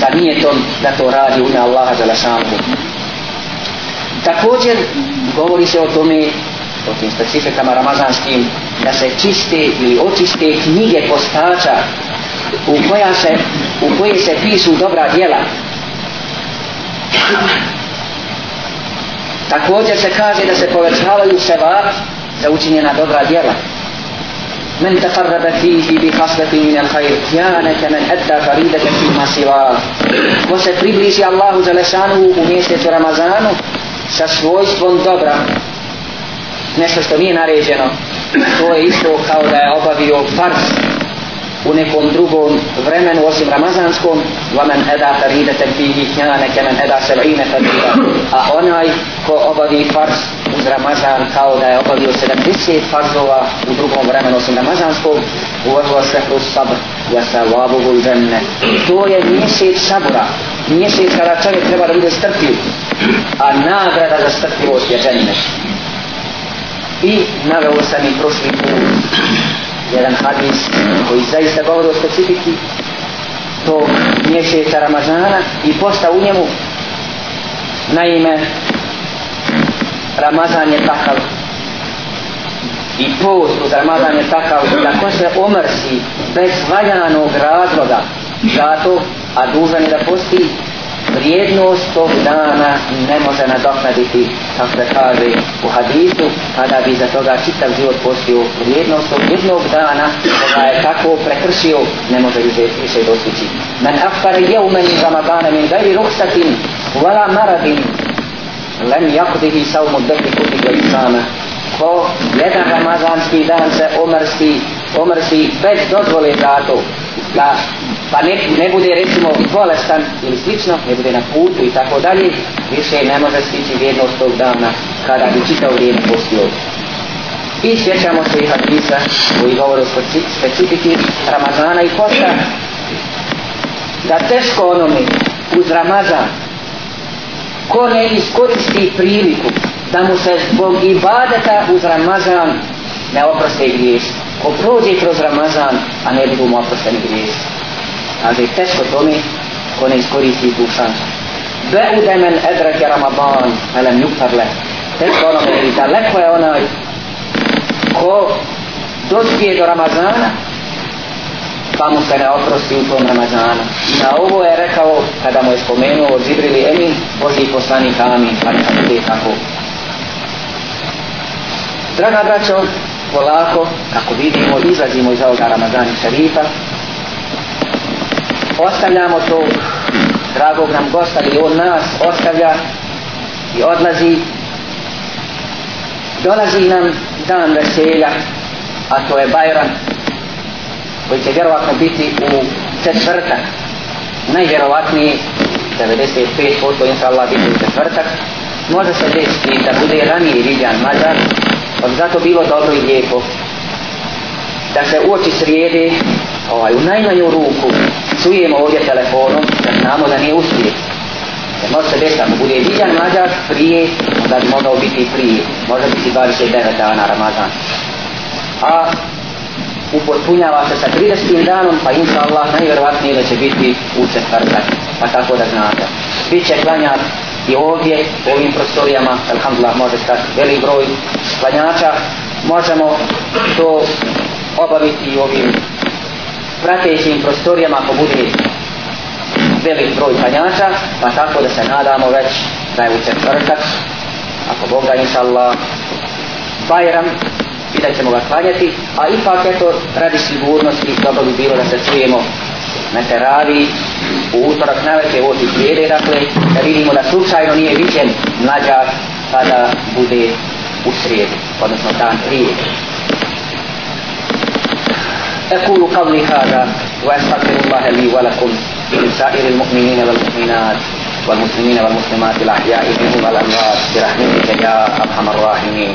sa nijetom da to radi u ime Allaha Đelešanu. također govori se o tome o tim specifikama ramazanskim da se čiste ili očiste knjige postača u koja se u koje se pisu dobra djela. Također se kaže da se povećavaju sevat za učinjena dobra djela. من تقرب فيه بخصلة من الخير كان كمن أدى فريدة فيما سواه ko se približi Allahu Đelešanu u mjesecu Ramazanu sa svojstvom dobra nešto što nije naređeno to je isto kao da je obavio fars u nekom drugom vremenu osim ramazanskom vamen eda faridete fihi knjane kemen eda seb'ine farida a onaj ko obavi fars uz ramazan kao da je obavio 70 farzova u drugom vremenu osim ramazanskom uvrlo šehru sabr ja sa vabuhu dženne to je mjesec sabura mjesec kada čovjek treba da bude strpljiv a nagrada za strpljivost je dženne i naveo sam i prošli put jedan hadis koji zaista govori o specifiki to mjeseca Ramazana i posta u njemu. Naime Ramazan je takav. I post uz Ramazan je takav da ko se omrsi bez valjanog razloga zato a dužan je da posti vrijednost tog dana ne može nadoknaditi kako se kaže u hadisu kada bi za toga čitav život postio vrijednost tog jednog dana koga je tako prekršio ne može više, više dostići. Men aftare jeumen iz Ramadana min gajri ruksatin, wala maradin lem jakdihi saumu deti kuti gledisana ko jedan ramazanski dan se omrsti omrsi bez dozvole zato da pa ne, ne bude recimo bolestan ili slično, ne bude na putu i tako dalje, više ne može stići vrijednost tog dana kada bi čitao vrijeme postio. I sjećamo se i hadisa koji govore o specifiki Ramazana i posta da teško onome uz Ramazan ko ne iskoristi priliku da mu se zbog ibadeta uz Ramazan ne oproste griješ ko prođe kroz Ramazan a ne budu mu oprošteni grijezi. kaže teško tome ko ne iskoristi tu šansu Be'ude men edrake Ramadan elem yukarle teško onome i daleko je onaj ko dospije do Ramazana pa mu se ne oprosti u tom Ramazanu. I na ovo je rekao, kada mu je spomenuo Zibrili Emin, Boži poslanik Amin, pa neka bude tako. Draga braćo, polako, kako vidimo, izlazimo iz ovoga Ramazana šarifa, ostavljamo to dragog nam gosta i on nas ostavlja i odlazi. Dolazi nam dan veselja a to je Bajram koji će vjerovatno biti u četvrtak. Najvjerovatniji 95% inša Allah biti u četvrtak. Može se desiti da bude ranije vidjan mađar pa bi zato bilo dobro i lijepo da se uoči srijede ovaj, u najmanju ruku čujemo ovdje telefonom da znamo da nije uspije jer može se desiti ako bude vidjan mađar prije onda bi mogao biti prije može biti 29 dana Ramazan a upotpunjava se sa 30. danom, pa inša Allah najvjerovatnije da će biti u četvrtak, pa tako da znate. Biće klanjati i ovdje, u ovim prostorijama, alhamdulillah, može stati velik broj klanjača, možemo to obaviti i ovim pratećim prostorijama ako bude velik broj klanjača, pa tako da se nadamo već da je u četvrtak, ako Bog da inša Allah, Bajram, i da ćemo ga klanjati, a ipak eto radi sigurnosti dobro bi bilo da se čujemo na teravi u utorak na večer oči slijede, dakle da vidimo da slučajno nije viđen mlađak kada bude u srijedu, odnosno dan prije. أقول قولي هذا وأستغفر الله لي ولكم ولسائر المؤمنين والمؤمنات والمسلمين والمسلمات الأحياء منهم والأموات برحمتك يا أرحم الراحمين